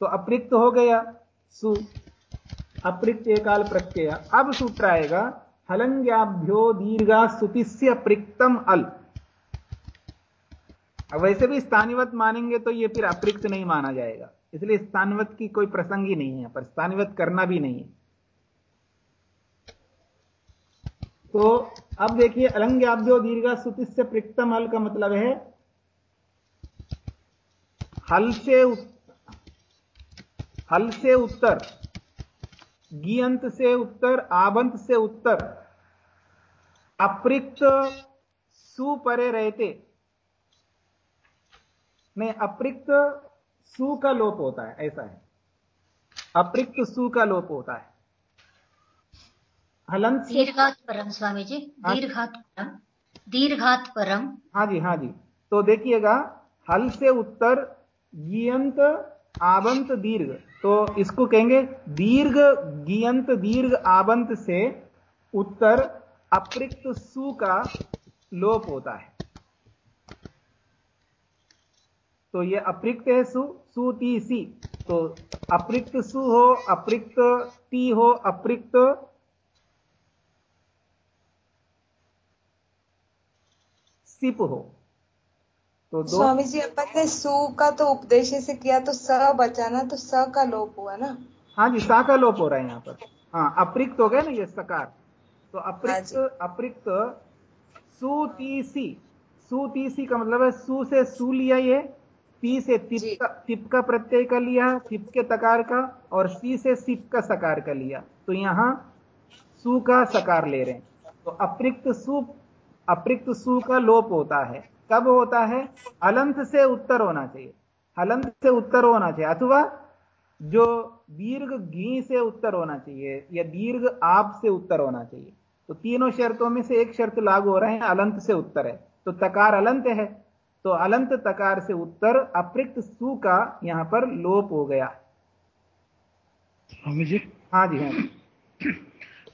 तो अप्रिक्त हो गया सु। अप्रिक्त एकाल प्रत्यय। अब सूत्र आएगा। हलंग्याभ्यो दीर्घा सुतिस्य प्रिक्तम अल। अब वैसे भी स्थानीवत मानेंगे तो ये फिर अप्रिक्त नहीं माना जाएगा। इसलिए स्थानवत की कोई प्रसंग ही नहीं है, पर स्थानवत करना भी नहीं है। तो अब देखिए, अलंग्याब्दो दीर्घा सुति से प्रिक्तम हल का मतलब है, हल से हल से उत्तर, गियंत से उत्तर, आबंत से उत्तर, अप्रिक्त सुपरे रहते। नहीं अप्रिक्त सु का लोप होता है ऐसा है। अप्रिक्त सु का लोप होता है। हलंत दीर्घात परम स्वामी जी हाँ। दीर्घात परम दीर्घात परम हाँ जी हाँ जी। तो देखिएगा हल से उत्तर गियंत आबंत दीर्घ। तो इसको कहेंगे दीर्घ गियंत दीर्घ आबंत से उत्तर अप्रिक्त सु का लोप होता है। तो ये अप्रिक्त है सु सु टी सी। तो अप्रिक्त सु हो अप्रिक्त टी हो अप्रिक्त सिप हो। तो दो स्वामी जी अपन ने सु का तो उपदेश से किया तो स बचाना तो स का लोप हुआ ना? हाँ जी सा का लोप हो रहा है यहाँ पर। हाँ अप्रिक्त हो गया ना ये सकार। तो हाँ अप्रिक्त। अप्रिक्त सुतीसी सुतीसी का मतलब है सु से सु लिया ये। पी से तिप। का तिप का प्रत्यय का लिया तिप के तकार का और सी से सिप का सकार का लिया। तो यहाँ सु का सकार ले रहे हैं। तो अप्रिक्त सु अप्रिक्त सु का लोप होता है। कब होता है? हलंत से उत्तर होना चाहिए। हलंत से उत्तर होना चाहिए। अथवा जो दीर्घ घी से उत्तर होना चाहिए या दीर्घ आप से उत्तर होना चाहिए। तो तीनों शर्तों में से एक शर्त लागू हो रहे हैं। अलंत से उत्तर है। तो तकार अलंत है। तो अलंत तकार से उत्तर अप्रिक्त सु का यहाँ पर लोप हो गया। स्वामी जी? हाँ जी हाँ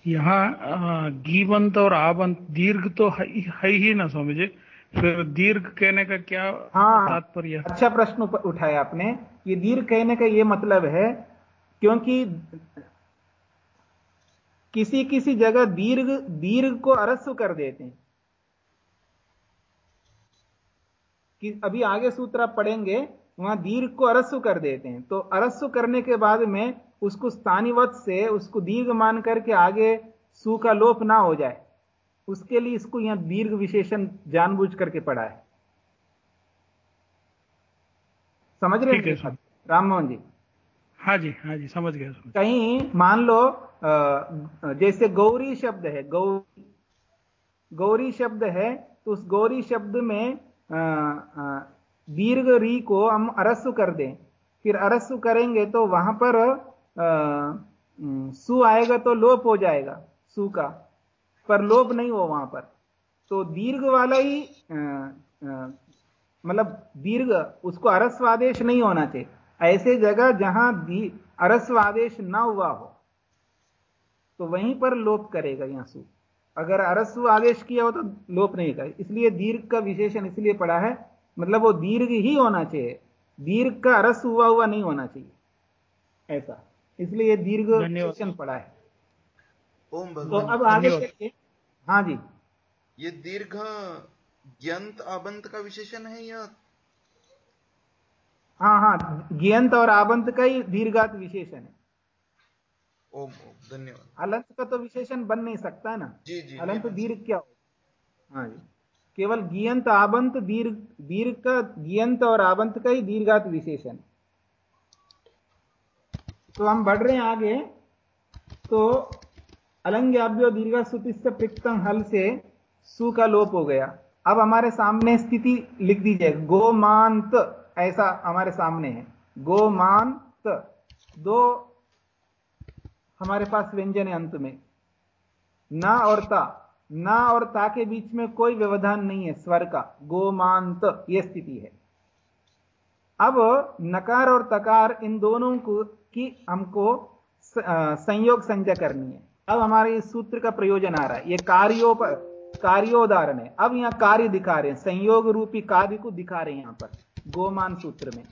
यहाँ गीबंत और आबंत दीर्घ तो है ही- ना स्वामी जी? फिर दीर्घ कहने का क्या हाँ। तात्पर्य? अच्छा प्रश्न उठाया आपने ये दीर्घ कहने का ये मतलब है क्योंकि किसी किसी जगह दीर्घ दीर्घ को अरस्व कर देते हैं। कि अभी आगे सूत्र आप पढ़ेंगे वहाँ दीर्घ को अरस्व कर देते हैं। तो अरस्व करने के बाद में उसको स्थानीवत से उसको दीर्घ मान करके आगे सु का लोप ना हो जाए। उसके लिए इसको यहाँ दीर्घ विशेषण जानबूझ करके पढ़ा है। समझ रहे है, हैं राम मोहन जी। हाँ जी हाँ जी समझ गया समझ कहीं मान लो जैसे गौरी शब्द है गौरी। गौरी शब्द है तो उस गौरी शब्द में दीर्घ री को हम अरस्व कर दें। फिर अरस्व करेंगे तो वहाँ पर सु आएगा तो लोप हो जाएगा, सु का। पर लोप नहीं हो वहाँ पर। तो दीर्घ वाला ही मतलब दीर्घ, उसको अरस्व आदेश नहीं होना चाहिए। ऐसे जगह जहाँ अरस्व आदेश ना हुआ हो तो वहीं पर लोप करेगा यहाँ सु। अगर अरस्व आदेश किया हो तो लोप नहीं करेगा इसलिए दीर्घ का विशेषण इसलिए पड़ा है मतलब वो दीर्घ ही होना चाहिए। दीर्घ का अरस्व हुआ हुआ नहीं होना चाहिए। ऐसा। इसलिए ये दीर्घ विशेषण पड़ा है। ओम तो अब आगे चलिए। हाँ जी। ये दीर्घ ज्ञंत आबंत का विशेषण है या? हाँ हाँ। ज्ञंत और आबंत का ही दीर्घात विशेषण है। ओम ओम धन्यवाद। अलंत का तो विशेषण बन नहीं सकता ना? जी जी अलंत दीर्घ क्या हो हाँ जी। केवल गियंत आबंत दीर्घ दीर्घ का गियंत और आबंत का ही दीर्घात विशेषण। तो हम बढ़ रहे हैं आगे। तो अलंग्याभ्यो दीर्घ सुतिस्त प्रिक्तम हल से सु का लोप हो गया। अब हमारे सामने स्थिति लिख दीजिए। गोमांत ऐसा हमारे सामने है। गोमांत दो हमारे पास व्यंजन है अंत में। ना और ता। ना और ता के बीच में कोई व्यवधान नहीं है, स्वर का। गोमांत यह स्थिति है। अब नकार और तकार, इन दोनों को की हमको संयोग संजय करनी है। अब हमारे इस सूत्र का प्रयोजन आ रहा है। ये कार्यो पर, कार्योदाहरण है। अब यहाँ कार्य दिखा रहे हैं। संयोग रूपी कार्य को दिखा रहे हैं यहाँ पर। गोमान सूत्र में।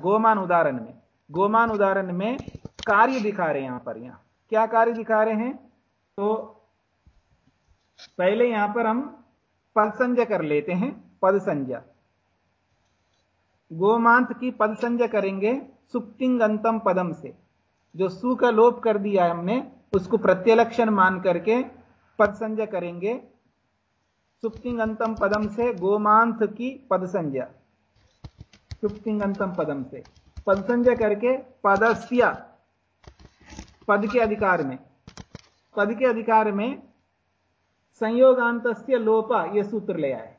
गोमान उदाहरण में। गोमान उदाहरण में कार्य दिखा रहे हैं यहाँ पर, यहाँ। क्या कार्य दिखा रहे हैं? तो पहले यहाँ पर हम पद संजय कर लेते हैं, पद संज्ञा। गोमांत की पद संजय करेंगे सुप्तिंगंतम पदम से। जो सु का लोप कर दिया है हमने, उसको प्रत्यलक्षण मान करके पद संजय करेंगे। सुप्तिंगंतम पदम से गोमांत की पद संज्ञा। सुप्तिंगंतम पदम से। पद संजय करके पदस्या। पद के अधिकार में, पद के अधिकार में संयोगांत लोपा यह सूत्र ले आए।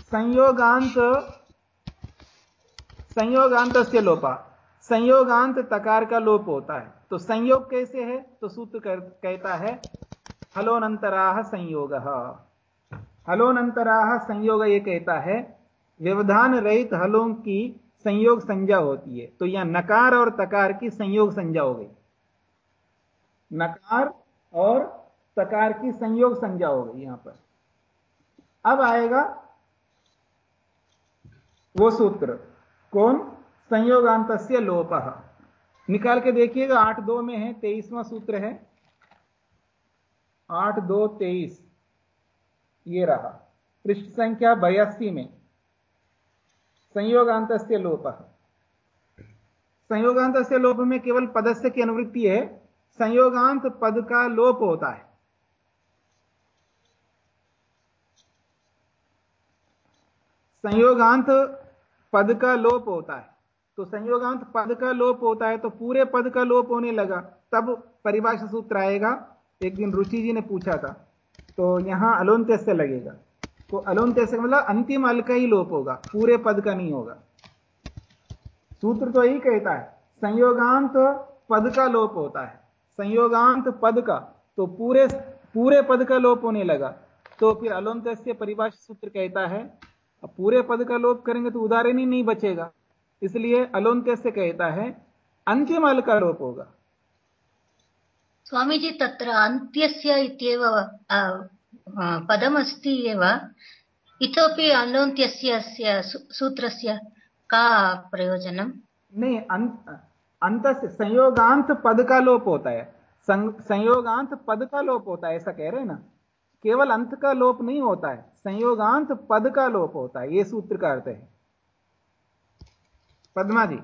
संयोगांत संयोगांत लोपा, संयोगांत तकार का लोप होता है। तो संयोग कैसे है? तो सूत्र कहता है, हलोनंतराह संयोग। हलोनंतराह संयोग ये कहता है, व्यवधान रहित हलों की संयोग संज्ञा होती है। तो यहाँ नकार और तकार की संयोग संज्ञा हो गई। नकार और तकार की संयोग संज्ञा हो गई यहाँ पर। अब आएगा वो सूत्र, कौन? संयोगांत लोप। निकाल के देखिएगा, आठ दो में है, तेईसवां सूत्र है। आठ दो तेईस, ये रहा। पृष्ठ संख्या बयासी में। संयोगांत लोप। संयोगांत लोप में केवल पदस्य की अनुवृत्ति है, संयोगांत पद का लोप होता है। संयोगांत पद का लोप होता है। तो संयोगांत पद का लोप होता है तो पूरे पद का लोप होने लगा, तब परिभाषा सूत्र आएगा। एक दिन रुचि जी ने पूछा था तो यहाँ अलोन्त्य लगेगा। तो अलोन्त्य से मतलब अंतिम अल का ही लोप होगा, पूरे पद का नहीं होगा। सूत्र तो यही कहता है, संयोगांत पद का लोप होता है। संयोगांत पद का तो पूरे पूरे पद का लोप होने लगा। तो फिर से परिभाषा सूत्र कहता है पूरे पद का लोप करेंगे तो उदाहरण ही नहीं बचेगा। इसलिए अलोन्त्य से कहता है, अंतिम अल का लोप होगा। स्वामीजी, तत्र अन्त्यस्य इत्येव पदमस्ति एव। इतोपि अलोन्त्यस्य अस्य सूत्रस्य का प्रयोजनम्? नहीं अंत अंत संयोगांत पद का लोप होता है। सं- संयोगांत पद का लोप होता है ऐसा कह रहे हैं ना? केवल अंत का लोप नहीं होता है संयोगांत पद का लोप होता है ये सूत्र का अर्थ है। पद्मा जी।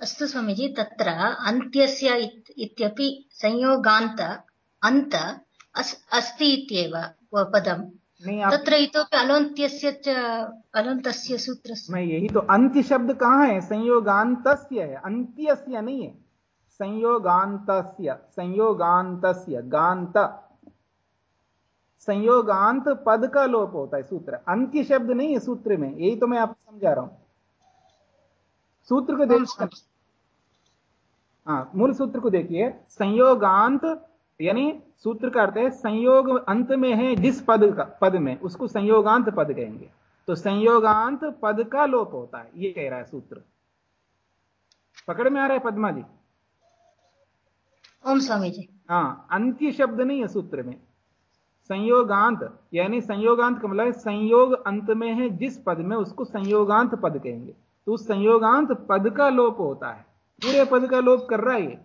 अस्तु स्वामीजी तत्र अन्त्यस्य इत्यपि संयोगान्त अन्त अस्- अस्ति इत्येव पदम् तत्र इतोपि अलोन्त्यस्य च अलोन्तस्य सूत्रस्य। मैं यही तो अंत्य शब्द कहाँ है? संयोगांतस्य है अंत्यस्य नहीं है। संयोगांतस्य संयोगांतस्य गांत संयोगांत पद का लोप होता है सूत्र। अंत्य शब्द नहीं है सूत्र में यही तो मैं आपको समझा रहा हूँ। सूत्र को देखिए। हाँ मूल सूत्र को देखिए। संयोगांत यानी सूत्र का अर्थ है संयोग अंत में है जिस पद का पद में उसको संयोगांत पद कहेंगे। तो संयोगांत पद का लोप होता है ये कह रहा है सूत्र। पकड़ में आ रहा है पद्मा जी? ओम स्वामीजी हाँ अंत्य शब्द नहीं है सूत्र में। संयोगांत यानी संयोगांत का मतलब है संयोग अंत में है जिस पद में उसको संयोगांत पद कहेंगे। तो उस संयोगांत पद का लोप होता है। पूरे पद का लोप कर रहा है ये।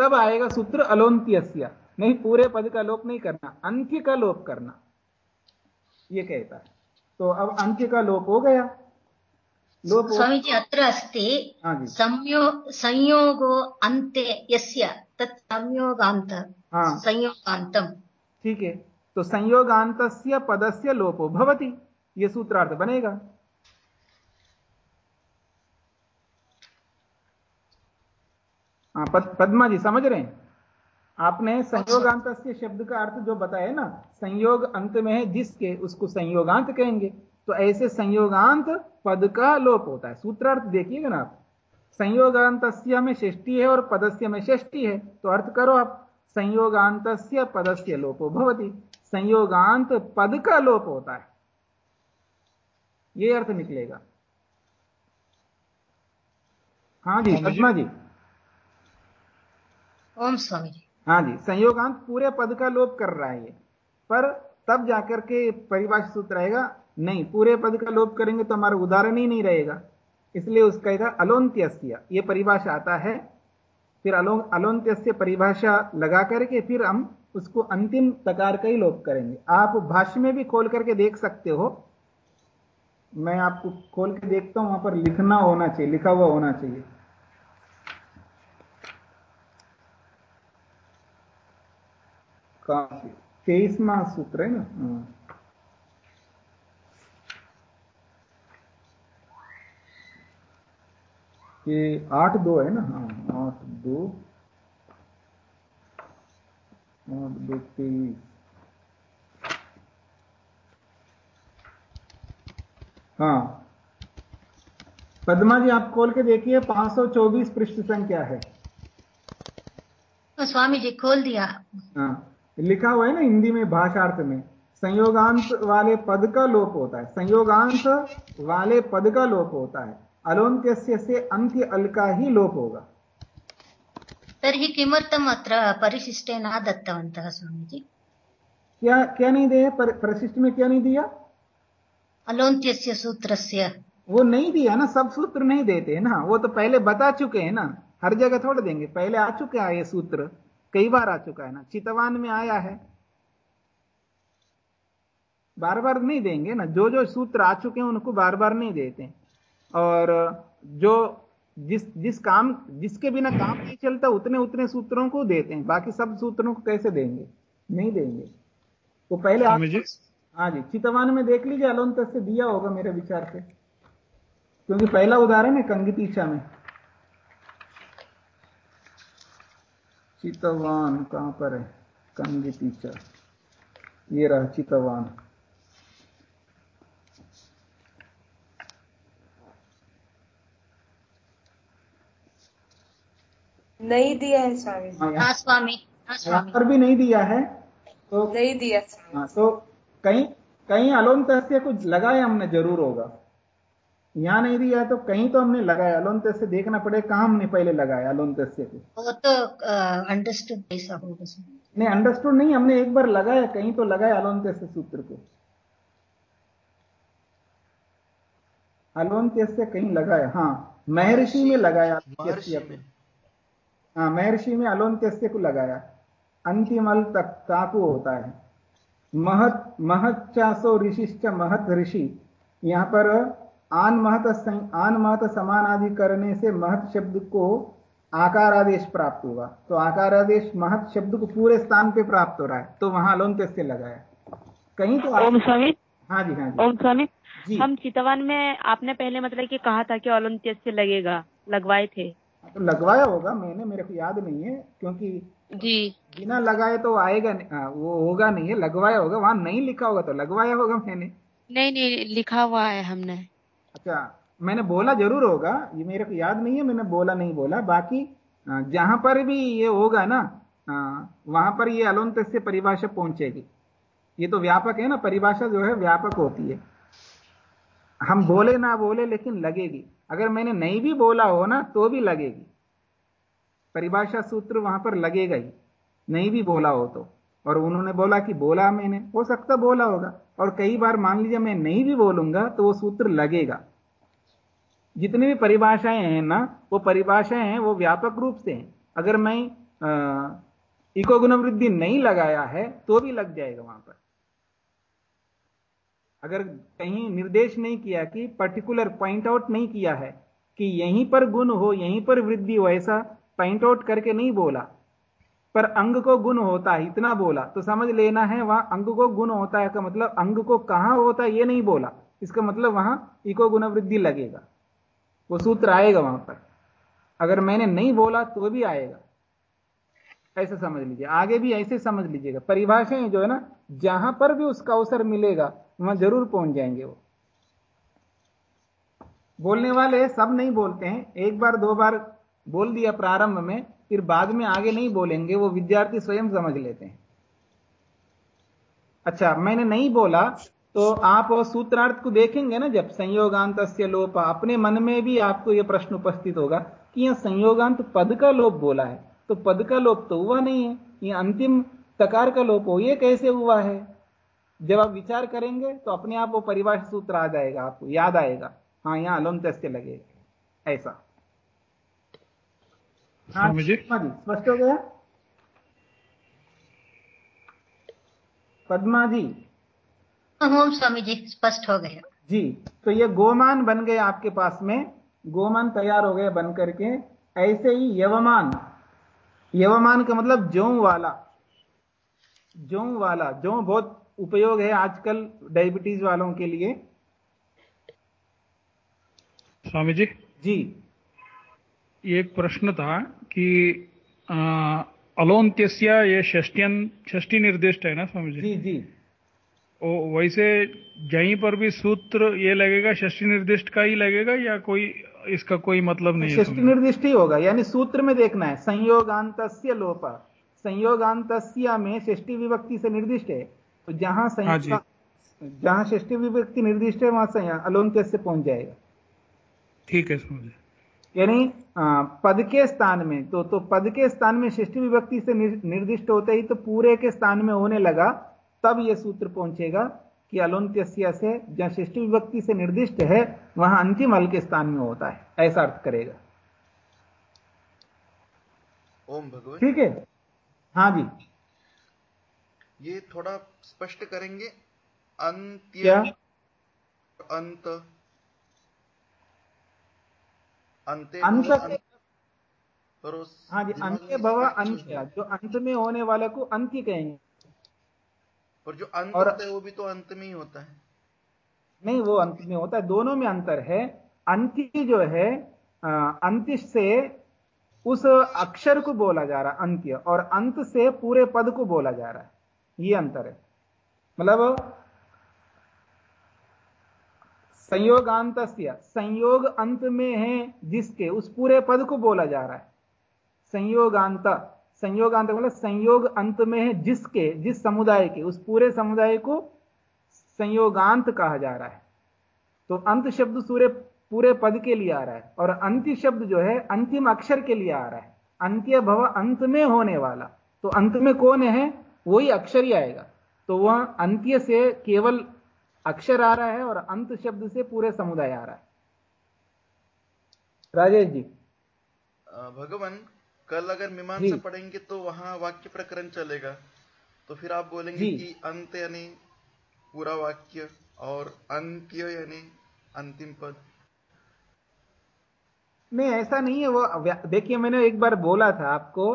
तब आएगा सूत्र अलोन्त्यस्य। नहीं पूरे पद का लोप नहीं करना अंत्य का लोप करना। ये कहता है। तो अब अंत्य का लोप हो गया। लोप स्वामीजी अत्र अस्ति। हाँ संयो संयोगो अन्ते यस्य तत् संयोगान्त। हाँ। संयोगान्तम् ठीक है। तो संयोगांतस्य पदस्य लोपो भवति। ये सूत्रार्थ बनेगा। हाँ पद, पद्मा जी समझ रहे हैं? आपने संयोगांतस्य शब्द का अर्थ जो बताया ना संयोग अंत में है जिसके उसको संयोगांत कहेंगे। तो ऐसे संयोगांत पद का लोप होता है। सूत्रार्थ देखिएगा ना आप। संयोगांतस्य में षष्ठी है और पदस्य में षष्ठी है। तो अर्थ करो आप। संयोगांत पदस्य लोपो भवती। संयोगांत पद का लोप होता है। ये अर्थ निकलेगा। हाँ जी पद्मा जी। ओम स्वामीजी हाँ जी, संयोगांत पूरे पद का लोप कर रहा है पर तब जाकर के परिभाषा सूत्र आएगा, नहीं, पूरे पद का लोप करेंगे तो हमारा उदाहरण ही नहीं रहेगा। इसलिए उसका इधर अलोन्त्यस्य ये परिभाषा आता है। फिर अलो अलोन्त्यस्य परिभाषा लगा करके फिर हम उसको अंतिम प्रकार का ही लोप करेंगे। आप भाष्य में भी खोल करके देख सकते हो। मैं आपको खोल के देखता हूँ, वहाँ पर लिखना होना चाहिए, लिखा हुआ होना चाहिए। से तेईसवा सूत्र है ना? हाँ। ये आठ दो है ना? हाँ आठ दो। आठ दो तेईस। हाँ। पद्मा जी आप खोल के देखिए 524 पृष्ठ संख्या है। स्वामी जी खोल दिया। हाँ। लिखा हुआ है ना हिंदी में भाषार्थ में संयोगांत वाले पद का लोप होता है। संयोगांत वाले पद का लोप होता है। अलोन्त्यस्य से अंत्य अल का ही लोप होगा। तर्हि किमर्थम् अत्र परिशिष्टे न दत्तवन्तः स्वामीजी? क्या क्या नहीं दिया? पर, परिशिष्ट में क्या नहीं दिया? अलोन्त्यस्य सूत्रस्य। वो नहीं दिया ना सब सूत्र नहीं देते ना। वो तो पहले बता चुके हैं ना। हर जगह थोड़े देंगे। पहले आ चुके है ये सूत्र। कई बार आ चुका है ना चितवान में आया है। बार बार नहीं देंगे ना जो जो सूत्र आ चुके हैं उनको बार बार नहीं देते। और जो जिस जिस काम जिसके बिना काम नहीं चलता उतने उतने सूत्रों को देते हैं। बाकी सब सूत्रों को कैसे देंगे? नहीं देंगे। वो पहले आ स्वामी जी? हाँ जी चितवान में देख लीजिए अलोन से दिया होगा मेरे विचार से। क्योंकि पहला उदाहरण है कंगित कंगितीचा में। चितवान कहाँ पर है? कंगितीचा ये रहा चितवान। नहीं दिया है स्वामी हाँ, हाँ स्वामी। हाँ यहाँ पर भी नहीं दिया है तो नहीं दिया स्वामी हाँ तो कहीं कहीं अलोन से कुछ लगाया हमने ज़रूर होगा। यहाँ नहीं दिया तो कहीं तो हमने लगाया। अलोन से देखना पड़े कहाँ हमने पहले लगाया अलोन से। को वो तो अंडरस्टूड नहीं अंडरस्टूड नहीं हमने एक बार लगाया कहीं तो लगाया अलोन से सूत्र को। अलोन से कहीं लगाया हाँ। महर्षि में लगाया महर्षि में। हाँ महर्षि में अलोन्त्यस्य को लगाया। अंतिमल तक ताकु होता है। महत महच्चासो ऋषिश्च महत ऋषि। यहाँ पर आन महत आन महत समानादि करने से महत शब्द को आकारादेश प्राप्त होगा तो आकारादेश महत शब्द को पूरे स्थान पे प्राप्त हो रहा है तो वहाँ अलोन्त्यस्य लगाया कहीं तो ओम स्वामी? हाँ जी हाँ जी। ओम स्वामी? हम चितवन में आपने पहले मतलब कि कहा था कि ओलंपियस से लगेगा लगवाए थे। तो लगवाया होगा मैंने मेरे को याद नहीं है क्योंकि जी। बिना लगाए तो आएगा नहीं हाँ, वो होगा नहीं है लगवाया होगा वहाँ नहीं लिखा होगा तो लगवाया होगा मैंने। नहीं नहीं लिखा हुआ है हमने। मैंने बोला ज़रूर होगा, ये मेरे को याद नहीं है, मैंने बोला नहीं बोला, बाकी जहाँ पर भी ये होगा ना वहाँ पर ये अलोन्त परिभाषा पहुंचेगी। ये तो व्यापक है ना, परिभाषा जो है व्यापक होती है। हम बोले ना बोले, लेकिन लगेगी। अगर मैंने नहीं भी बोला हो ना तो भी लगेगी। परिभाषा सूत्र वहाँ पर लगेगा ही। नहीं भी बोला हो तो। और उन्होंने बोला कि बोला मैंने, हो सकता बोला होगा। और कई बार मान लीजिए मैं नहीं भी बोलूँगा तो वो सूत्र लगेगा। जितनी भी परिभाषाएँ हैं ना, वो परिभाषाएँ हैं, वो व्यापक रूप से हैं। अगर मैं इको गुण वृद्धि नहीं लगाया है तो भी लग जाएगा वहाँ पर। अगर कहीं निर्देश नहीं किया कि पर्टिकुलर पॉइंट आउट नहीं किया है, कि यहीं पर गुण हो, यहीं पर वृद्धि हो, ऐसा पॉइंट आउट करके नहीं बोला, पर अंग को गुण होता है, इतना बोला तो समझ लेना है वहाँ अंग को गुण होता है का मतलब अंग को कहाँ होता है, ये नहीं बोला। इसका मतलब वहाँ इको गुण वृद्धि लगेगा। वो सूत्र आएगा वहाँ पर। अगर मैंने नहीं बोला तो भी आएगा। ऐसे समझ लीजिए। आगे भी ऐसे समझ लीजिएगा। परिभाषाएँ जो है ना, जहाँ पर भी उसका अवसर मिलेगा, वहाँ ज़रूर पहुँच जाएँगे वो। बोलने वाले सब नहीं बोलते हैं। एक बार, दो बार बोल दिया प्रारंभ में, फिर बाद में आगे नहीं बोलेंगे, वो विद्यार्थी स्वयं समझ लेते हैं। अच्छा मैंने नहीं बोला तो आप सूत्रार्थ को देखेंगे ना जब संयोगांत से लोप अपने मन में भी आपको यह प्रश्न उपस्थित होगा कि यह संयोगांत पद का लोप बोला है। तो पद का लोप तो हुआ नहीं है। ये अंतिम तकार का लोप हो ये कैसे हुआ है? जब आप विचार करेंगे तो अपने आप वो परिभाषा सूत्र आ जाएगा आपको याद आएगा। हाँ यहाँ अलोम से लगेगा ऐसा हाँ। स्पष्ट हो गया? पदमा जी ओम स्वामी जी स्पष्ट हो गया। जी तो ये गोमान बन गए आपके पास में। गोमान तैयार हो गए बन करके। ऐसे ही यवमान। यवमान का मतलब जौ वाला। जौ वाला। जौ बहुत उपयोग है आजकल डायबिटीज़ वालों के लिए। स्वामी जी? जी। एक प्रश्न था कि अ, अलोन्त्यस्य ये षष्ट्यन षष्टि निर्दिष्ट है ना स्वामी जी? जी जी। वैसे जहीं पर भी सूत्र ये लगेगा षष्टि निर्दिष्ट का ही लगेगा या कोई इसका कोई मतलब नहीं है षष्टि निर्दिष्ट ही होगा यानी सूत्र में देखना है संयोगांत लोप। संयोगांत में षष्टि विभक्ति से निर्दिष्ट है तो जहाँ हाँ संयोग जहाँ षष्टि विभक्ति निर्दिष्ट है वहाँ अलोन्त्य से पहुँच जाएगा। ठीक है स्वामी जी यानी पद के स्थान में तो तो पद के स्थान में षष्टि विभक्ति से निर्दिष्ट होते ही तो पूरे के स्थान में होने लगा तब यह सूत्र पहुंचेगा कि अलोन्त्यस्य से जहाँ षष्टि विभक्ति से निर्दिष्ट है वहाँ अंतिम अल के स्थान में होता है। ऐसा अर्थ करेगा। ओम भगवत ठीक है? हाँ जी। ये थोड़ा स्पष्ट करेंगे। अंत्य क्या? अंत। अंत अंत- पर हाँ जी अंत्य भव अंत्य। जो अंत में होने वाले को अंत्य कहेंगे। और जो अंत और- होता है वो भी तो अंत में ही होता है। नहीं वो अंत में होता है दोनों में अंतर है। अंत्य जो है अ, अंत्य से उस अक्षर को बोला जा रहा है अंत्य और अंत से पूरे पद को बोला जा रहा है। ये अंतर है। मतलब संयोगांत संयोग अंत में है जिसके उस पूरे पद को बोला जा रहा है। संयोगांत। संयोगांत मतलब संयोग अंत में है जिसके, जिस समुदाय के, उस पूरे समुदाय को संयोगांत कहा जा रहा है। तो अंत शब्द सूर्य पूरे पद के लिए आ रहा है और अंत्य शब्द जो है, अंतिम अक्षर के लिए आ रहा है। अंत्य भव अंत में होने वाला। तो अंत में कौन है? वही अक्षर ही आएगा। तो वह अंत्य से केवल अक्षर आ रहा है और अंत शब्द से पूरे समुदाय आ रहा है। राजेश जी। भगवान कल अगर मीमांसा पढ़ेंगे तो वहाँ वाक्य प्रकरण चलेगा। तो फिर आप बोलेंगे कि अंत यानी पूरा वाक्य और अंत्य यानी अंतिम पद। नहीं ऐसा नहीं है वो देखिए मैंने एक बार बोला था आपको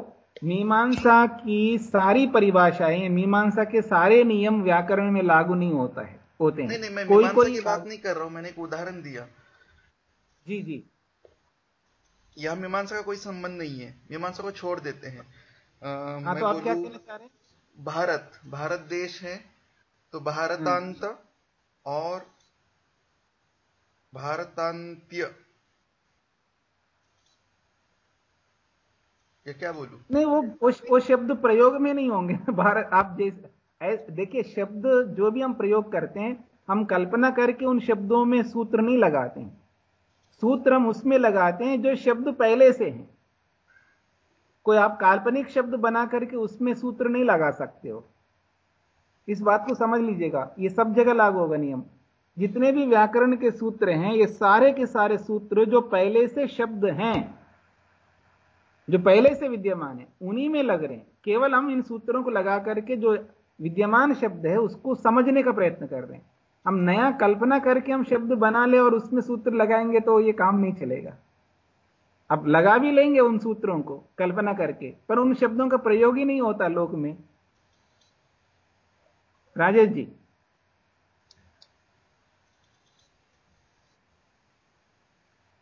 मीमांसा की सारी परिभाषाएँ मीमांसा के सारे नियम व्याकरण में लागू नहीं होता है होते हैं। नहीं नहीं मैं कोई कोई की बात नहीं कर रहा हूँ मैंने एक उदाहरण दिया। जी जी। यह मीमांसा का कोई संबंध नहीं है मीमांसा को छोड़ देते हैं। अ, हाँ मैं तो आप क्या कहना चाह रहे हैं? भारत भारत देश है तो भारतांत और भारतांत्य। ये क्या बोलू? नहीं वो वो, वो शब्द प्रयोग में नहीं होंगे। भारत आप जैसे देखिए शब्द जो भी हम प्रयोग करते हैं हम कल्पना करके उन शब्दों में सूत्र नहीं लगाते हैं। सूत्र हम उसमें लगाते हैं जो शब्द पहले से हैं। कोई आप काल्पनिक शब्द बना करके उसमें सूत्र नहीं लगा सकते हो। इस बात को समझ लीजिएगा, ये सब जगह लागू होगा नियम। जितने भी व्याकरण के सूत्र हैं, ये सारे के सारे सूत्र जो पहले से शब्द हैं, जो पहले से विद्यमान है, उन्हीं में लग रहे हैं। केवल हम इन सूत्रों को लगा करके जो विद्यमान शब्द है, उसको समझने का प्रयत्न कर रहे हैं। हम नया कल्पना करके हम शब्द बना ले और उसमें सूत्र लगाएँगे तो ये काम नहीं चलेगा। अब लगा भी लेंगे उन सूत्रों को, कल्पना करके, पर उन शब्दों का प्रयोग ही नहीं होता लोक में। राजेश जी।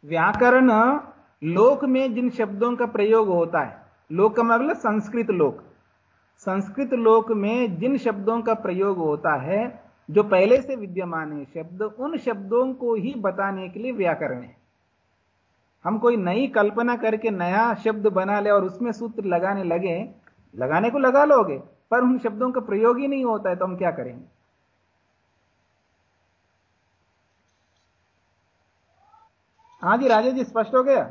व्याकरण लोक में जिन शब्दों का प्रयोग होता है, लोक का मतलब संस्कृत लोक संस्कृत लोक में जिन शब्दों का प्रयोग होता है जो पहले से विद्यमान है शब्द उन शब्दों को ही बताने के लिए व्याकरण है। हम कोई नई कल्पना करके नया शब्द बना ले और उसमें सूत्र लगाने लगे लगाने को लगा लोगे पर उन शब्दों का प्रयोग ही नहीं होता है तो हम क्या करेंगे? हाँ जी राजेश जी स्पष्ट हो गया?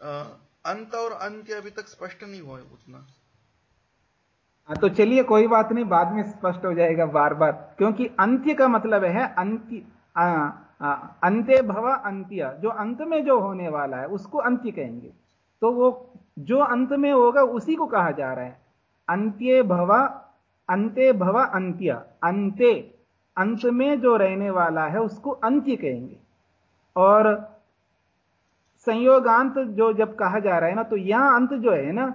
अ, अंत और अंत्य अभी तक स्पष्ट नहीं हुआ उतना। तो चलिए, कोई बात नहीं, बाद में स्पष्ट हो जाएगा बार बार क्योंकि अंत्य का मतलब है अंत्य अंत्य भव अंत्य, जो अंत में जो होने वाला है, उसको अंत्य कहेंगे। तो वो, जो अंत में होगा, उसी को कहा जा रहा है। अंत्य भव अंत्य भव अंत्य अंत्य, अंत में जो रहने वाला है, उसको अंत्य कहेंगे। और संयोगांत जो जब कहा जा रहा है ना तो यहाँ अंत जो है ना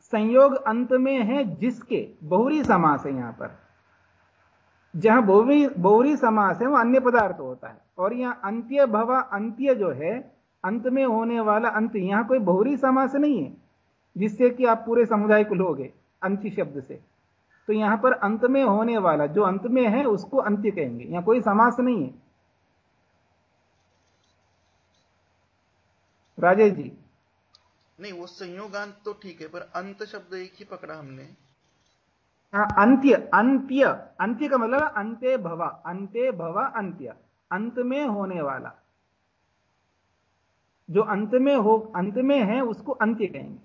संयोग अंत में है जिसके, बहुरी समास है यहाँ पर। जहाँ बहुरी बहुरी समास है, वह अन्य पदार्थ होता है। और यहाँ अंत्य भवा, अंत्य जो है, अंत में होने वाला अंत, यहाँ कोई बहुरी समास नहीं है, जिससे कि आप पूरे समुदाय को लोगे, अंत्य शब्द से। तो यहाँ पर अंत में होने वाला, जो अंत में है, उसको अंत्य कहेंगे। यहाँ कोई समास नहीं है। राजेश जी नहीं वो संयोगांत तो ठीक है पर अंत शब्द एक ही पकड़ा हमने। हाँ अंत्य अंत्य अंत्य का मतलब अंत्य भवा अंत्य भवा अंत्य। अंत में होने वाला। जो अंत में हो अंत में है उसको अंत्य कहेंगे।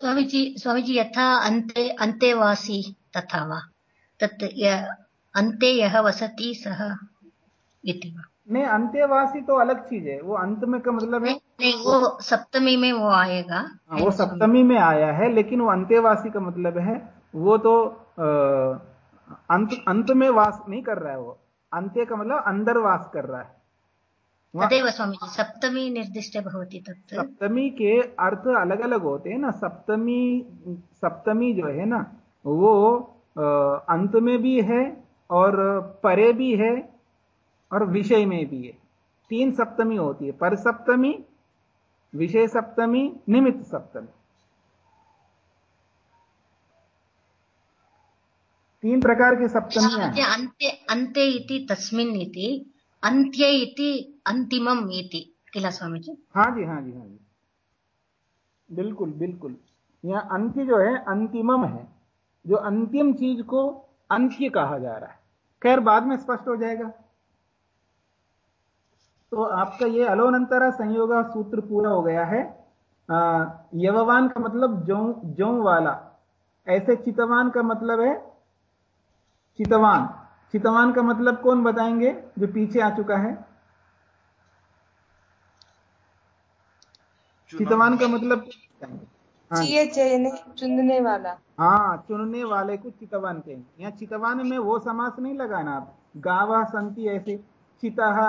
स्वामी जी स्वामी जी यथा अन्ते अन्तेवासी तथा वा। तत् य- अन्ते यः वसति इति नहीं अंत्यवासी तो अलग चीज़ है। वो अंत में का मतलब है नहीं वो सप्तमी में वो आएगा। हाँ, वो सप्तमी में आया है लेकिन वो अंत्यवासी का मतलब है वो तो अ, अंत अंत में वास नहीं कर रहा है वो। अंत्य का मतलब अंदर वास कर रहा है। तदेव स्वामीजी सप्तमी निर्दिष्ट भवति तत्। सप्तमी के अर्थ अलग अलग होते हैं ना। सप्तमी सप्तमी जो है ना वो अंत में भी है और परे भी है और विषय में भी है। तीन सप्तमी होती है। पर सप्तमी विषय सप्तमी निमित्त सप्तमी। तीन प्रकार की सप्तमी हैं। अन्ते अन्ते इति तस्मिन् इति अन्त्ये इति अन्तिमम् इति। किल स्वामीजी हाँ जी हाँ जी हाँ जी। बिल्कुल बिल्कुल। यहाँ अंत्य जो है अंतिमम है। जो अंतिम चीज़ को अंत्य कहा जा रहा है। खैर बाद में स्पष्ट हो जाएगा। तो आपका ये अलोनंतरा संयोग सूत्र पूरा हो गया है। यववान का मतलब जो जो वाला। ऐसे चितवान का मतलब है चितवान। चितवान का मतलब कौन बताएँगे जो पीछे आ चुका है? चितवान का मतलब हाँ। चिए चयने चुनने वाला। हाँ चुनने वाले को चितवान कहेंगे। यहाँ चितवान में वो समास नहीं लगाना। आप गावा संति ऐसे चितः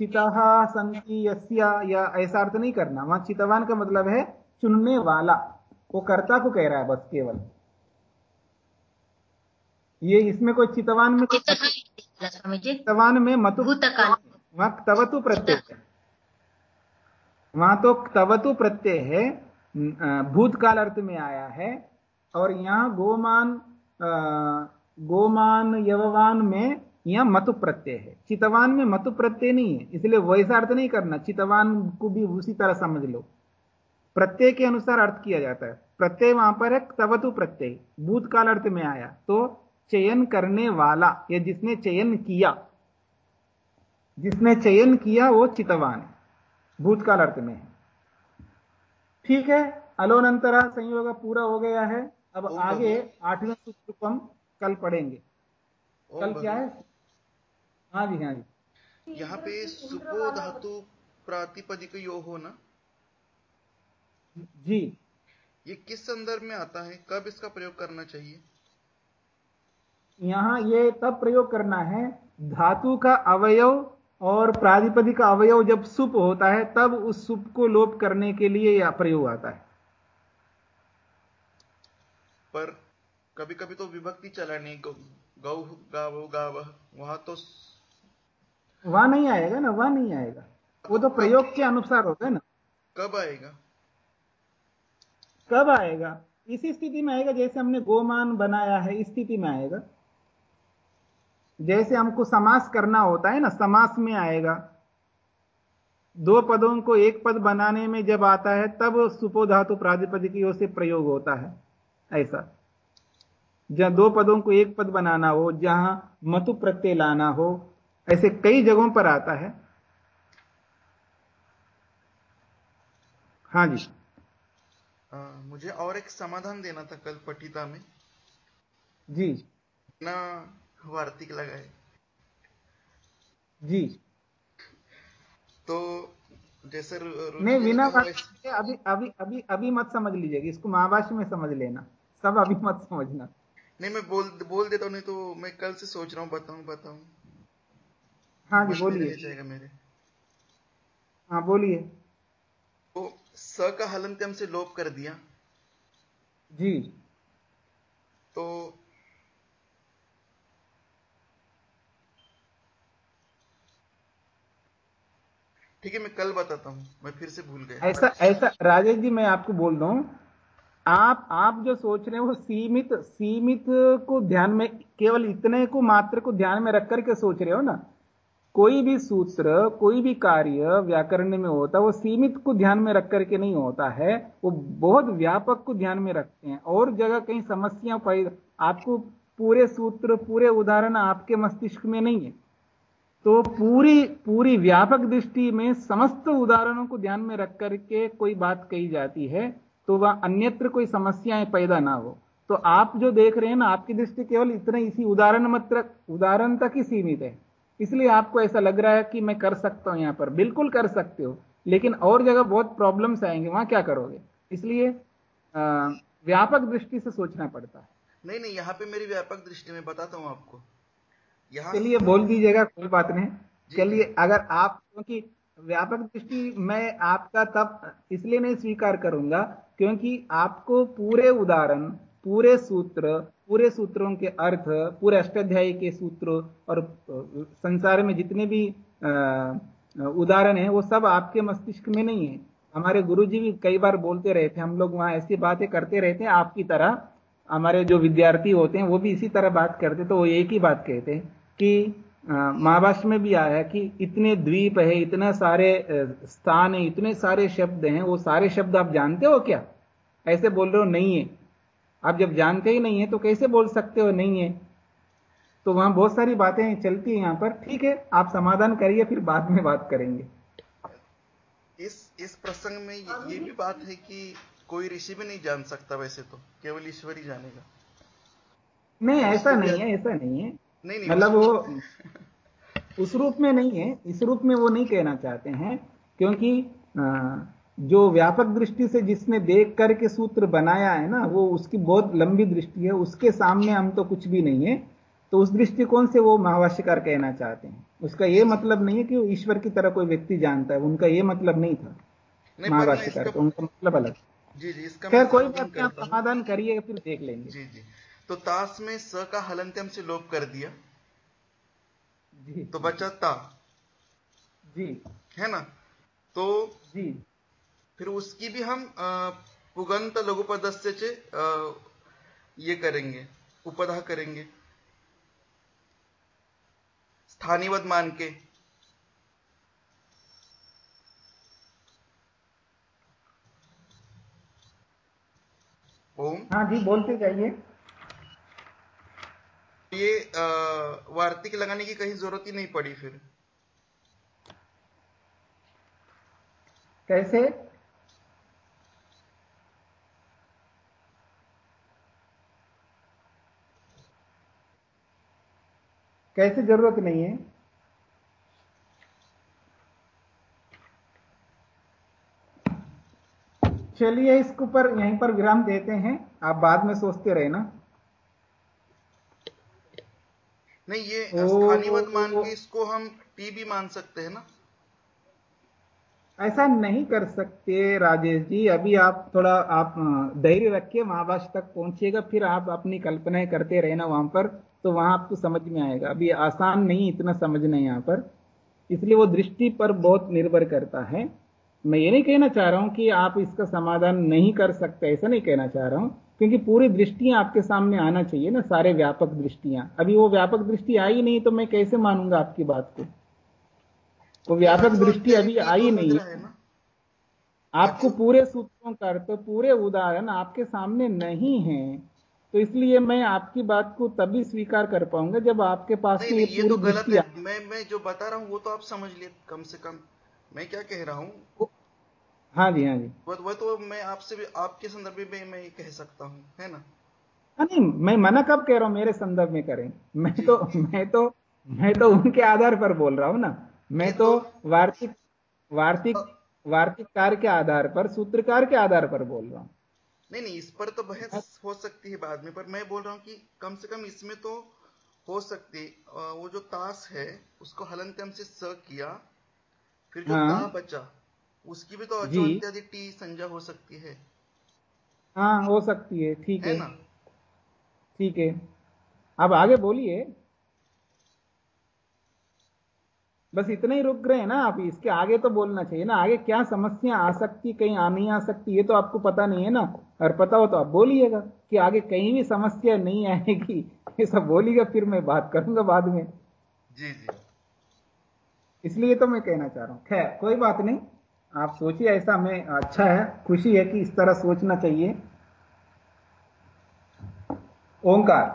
चितः संति यस्या या ऐसा अर्थ नहीं करना। वहाँ चितवान का मतलब है चुनने वाला। वो कर्ता को कह रहा है बस केवल। ये इसमें कोई चितवान में चितवान में मतु वहाँ तवतु प्रत्यय है। वहाँ तो तवतु प्रत्यय है भूतकाल अर्थ में आया है। और यहाँ गोमान गोमान यववान में यहाँ मतु प्रत्यय है। चितवान में मतु प्रत्यय नहीं है इसलिए वैसा अर्थ नहीं करना। चितवान को भी उसी तरह समझ लो। प्रत्यय के अनुसार अर्थ किया जाता है। प्रत्यय वहाँ पर है तवतु प्रत्यय। भूतकाल अर्थ में आया। तो चयन करने वाला या जिसने चयन किया जिसने चयन किया वो चितवान है। भूतकाल अर्थ में है। ठीक है अलोनंतरा संयोग पूरा हो गया है। अब आगे आठवें सूत्र को हम कल पढ़ेंगे। कल क्या है। हाँ जी हाँ जी। यहाँ पे सुपो धातु प्रातिपदिक यो हो ना? जी। ये किस संदर्भ में आता है? कब इसका प्रयोग करना चाहिए? यहाँ ये तब प्रयोग करना है धातु का अवयव और प्रातिपदिक का अवयव जब सुप होता है तब उस सुप को लोप करने के लिए यह प्रयोग आता है। पर कभी कभी तो विभक्ति चलानी गौ गौ गावो गाव वहाँ तो वहाँ नहीं आएगा ना वहाँ नहीं आएगा। वो तो प्रयोग के अनुसार होता है ना। कब आएगा? कब आएगा? इसी स्थिति में आएगा जैसे हमने गोमान बनाया है इस स्थिति में आएगा। जैसे हमको समास करना होता है ना समास में आएगा। दो पदों को एक पद बनाने में जब आता है तब सुपो धातु ओर से प्रयोग होता है। ऐसा। जहाँ दो पदों को एक पद बनाना हो जहाँ मतु प्रत्यय लाना हो ऐसे कई जगहों पर आता है। हाँ जी। आ, मुझे और एक समाधान देना था कल पटिता में। जी। ना वार्तिक लगाए। जी। तो जैसे नहीं बिना अभी अभी अभी अभी मत समझ लीजिएगा इसको महाभाष्य में समझ लेना। सब अभी मत समझना। नहीं मैं बोल बोल देता हूँ नहीं तो मैं कल से सोच रहा हूँ बताऊँ बताऊँ। हाँ जी बोलिए। मेरे। हाँ बोलिए। तो स का हलंत्यम से लोप कर दिया। जी। तो ठीक है मैं कल बताता हूँ। मैं फिर से भूल गया। ऐसा ऐसा राजेश जी मैं आपको बोल दूँ आप आप जो सोच रहे हैं वो सीमित सीमित को ध्यान में केवल इतने को मात्र को ध्यान में रख करके सोच रहे हो ना? कोई भी सूत्र, कोई भी कार्य व्याकरण में होता है वो सीमित को ध्यान में रख करके नहीं होता है। वो बहुत व्यापक को ध्यान में रखते हैं। और जगह कहीं समस्या आपको पूरे सूत्र, पूरे उदाहरण आपके मस्तिष्क में नहीं है। तो पूरी पूरी व्यापक दृष्टि में समस्त उदाहरणों को ध्यान में रख करके कोई बात कही जाती है तो वह अन्यत्र कोई समस्याएँ पैदा ना हो। तो आप जो देख रहे हैं ना, आपकी दृष्टि केवल इतने इसी उदाहरण मात्र, उदाहरण तक ही सीमित है। इसलिए आपको ऐसा लग रहा है कि मैं कर सकता हूँ यहाँ पर। बिल्कुल कर सकते हो लेकिन और जगह बहुत प्रॉब्लम्स आएँगे वहाँ क्या करोगे? इसलिए व्यापक दृष्टि से सोचना पड़ता है। नहीं नहीं यहाँ पे मेरी व्यापक दृष्टि में बताता हूँ आपको। यहाँ चलिए बोल दीजिएगा कोई बात नहीं। चलिए अगर आप क्योंकि व्यापक दृष्टि मैं आपका तब इसलिए नहीं स्वीकार करूँगा क्योंकि आपको पूरे उदाहरण पूरे सूत्र, पूरे सूत्रों के अर्थ, पूरे अष्टाध्यायी के सूत्र और संसार में जितने भी उदाहरण है, वो सब आपके मस्तिष्क में नहीं है। हमारे गुरुजी भी कई बार बोलते रहते हम लोग वहाँ ऐसी बातें करते रहते हैं, आपकी तरह, हमारे जो विद्यार्थी होते हैं, वो भी इसी तरह बात करते तो वो एक ही बात कहते हैं कि महाभाष्य में भी आया कि इतने द्वीप है, इतने सारे स्थान है, इतने सारे शब्द हैं, वो सारे शब्द आप जानते हो क्या? ऐसे बोल रहे हो, नहीं है। आप जब जानते ही नहीं है तो कैसे बोल सकते हो नहीं है? तो वहाँ बहुत सारी बातें चलती है यहाँ पर। ठीक है आप समाधान करिए फिर बाद में बात करेंगे। इस इस प्रसंग में ये, ये भी बात है कि कोई ऋषि भी नहीं जान सकता वैसे तो केवल ईश्वर ही जानेगा। नहीं ऐसा नहीं है ऐसा नहीं है। नहीं नहीं मतलब वो उस रूप में नहीं है इस रूप में वो नहीं कहना चाहते हैं क्योंकि जो व्यापक दृष्टि से जिसने देख करके सूत्र बनाया है ना वो उसकी बहुत लंबी दृष्टि है उसके सामने हम तो कुछ भी नहीं है। तो उस दृष्टिकोण से वो महावाष्यकार कहना चाहते हैं? उसका ये मतलब नहीं है कि ईश्वर की तरह कोई व्यक्ति जानता है उनका ये मतलब नहीं था। महावाष्यकार का उनका मतलब अलग जी जी इसका खैर कोई बात नहीं आप समाधान करिए फिर देख लेंगे। जी जी। तो ताश में स का हलंत्यम से लोप कर दिया। जी। तो बचा ता। जी। है ना? तो जी। फिर उसकी भी हम पुगंत लघुपदस्य से ये करेंगे उपधा करेंगे। स्थानीवद मान के। ओम। हाँ जी बोलते जाइए। ये वार्तिक लगाने की कहीं ज़रूरत ही नहीं पड़ी फिर। कैसे? कैसे ज़रूरत नहीं है? चलिए इसके ऊपर यहीं पर विराम देते हैं। आप बाद में सोचते रहे ना नहीं ये स्थानीय मान के इसको हम टी भी मान सकते हैं ना? ऐसा नहीं कर सकते राजेश जी। अभी आप थोड़ा आप धैर्य रखिए महाभाष तक पहुंचिएगा फिर आप अपनी कल्पनाएँ करते रहना वहाँ पर। तो वहाँ आपको समझ में आएगा। अभी आसान नहीं इतना समझना यहाँ पर। इसलिए वो दृष्टि पर बहुत निर्भर करता है। मैं ये नहीं कहना चाह रहा हूँ कि आप इसका समाधान नहीं कर सकते ऐसा नहीं कहना चाह रहा हूँ। क्योंकि पूरी दृष्टियाँ आपके सामने आना चाहिए ना सारे व्यापक दृष्टियाँ। अभी वो व्यापक दृष्टि आई नहीं तो मैं कैसे मानूँगा आपकी बात को? वो व्यापक दृष्टि अभी आई नहीं। है आपको पूरे सूत्रों का अर्थ पूरे उदाहरण आपके सामने नहीं है। तो इसलिए मैं आपकी बात को तभी स्वीकार कर पाऊँगा जब आपके पास नहीं, नहीं, ये तो गलत है। मैं मैं जो बता रहा हूँ वो तो आप समझ लिए कम से कम। मैं क्या कह रहा हूँ? हाँ जी हाँ जी। वो, वो तो मैं आपसे भी आपके संदर्भ में मैं कह सकता हूँ है ना? हाँ नहीं मैं मना कब कह रहा हूँ मेरे संदर्भ में करें। मैं तो मैं तो मैं तो उनके आधार पर बोल रहा हूँ ना। मैं तो, तो वार्षिक वार्षिक वार्षिक कार्य के आधार पर सूत्रकार के आधार पर बोल रहा हूँ। नहीं नहीं इस पर तो बहस हो। सकती है बाद में पर मैं बोल रहा हूँ कि कम से कम इसमें तो हो सकती वो जो ताश है उसको हलंत्यम से स किया फिर जो हाँ, बचा उसकी भी तो अचो इत्यादि टी संज्ञा हो सकती है। हाँ हो सकती है ठीक है, है। ना? ठीक है। अब आगे बोलिए। बस इतना ही रुक रहे हैं ना आप इसके आगे तो बोलना चाहिए ना आगे क्या समस्या आ सकती कहीं आ नहीं आ सकती ये तो आपको पता नहीं है ना और पता हो तो आप बोलिएगा कि आगे कहीं भी समस्या नहीं आएगी ये सब बोलिएगा फिर मैं बात करूँगा बाद में। जी जी। इसलिए तो मैं कहना चाह रहा हूँ। खैर कोई बात नहीं आप सोचिए ऐसा हमें अच्छा है खुशी है कि इस तरह सोचना चाहिए। ओंकार।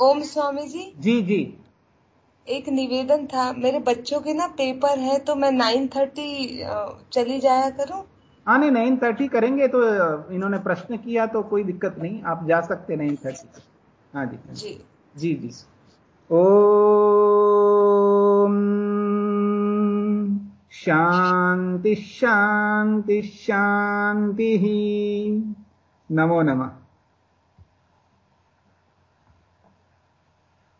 ओम स्वामी जी। जी जी। एक निवेदन था मेरे बच्चों के ना पेपर है तो मैं नाइन थर्टी चली जाया करूँ? हाँ नहीं नाइन थर्टी करेंगे तो इन्होंने प्रश्न किया तो कोई दिक्कत नहीं आप जा सकते नाइन थर्टी हाँ जी जी। जी। जी ओ शांति शांति शांति नमो नमः।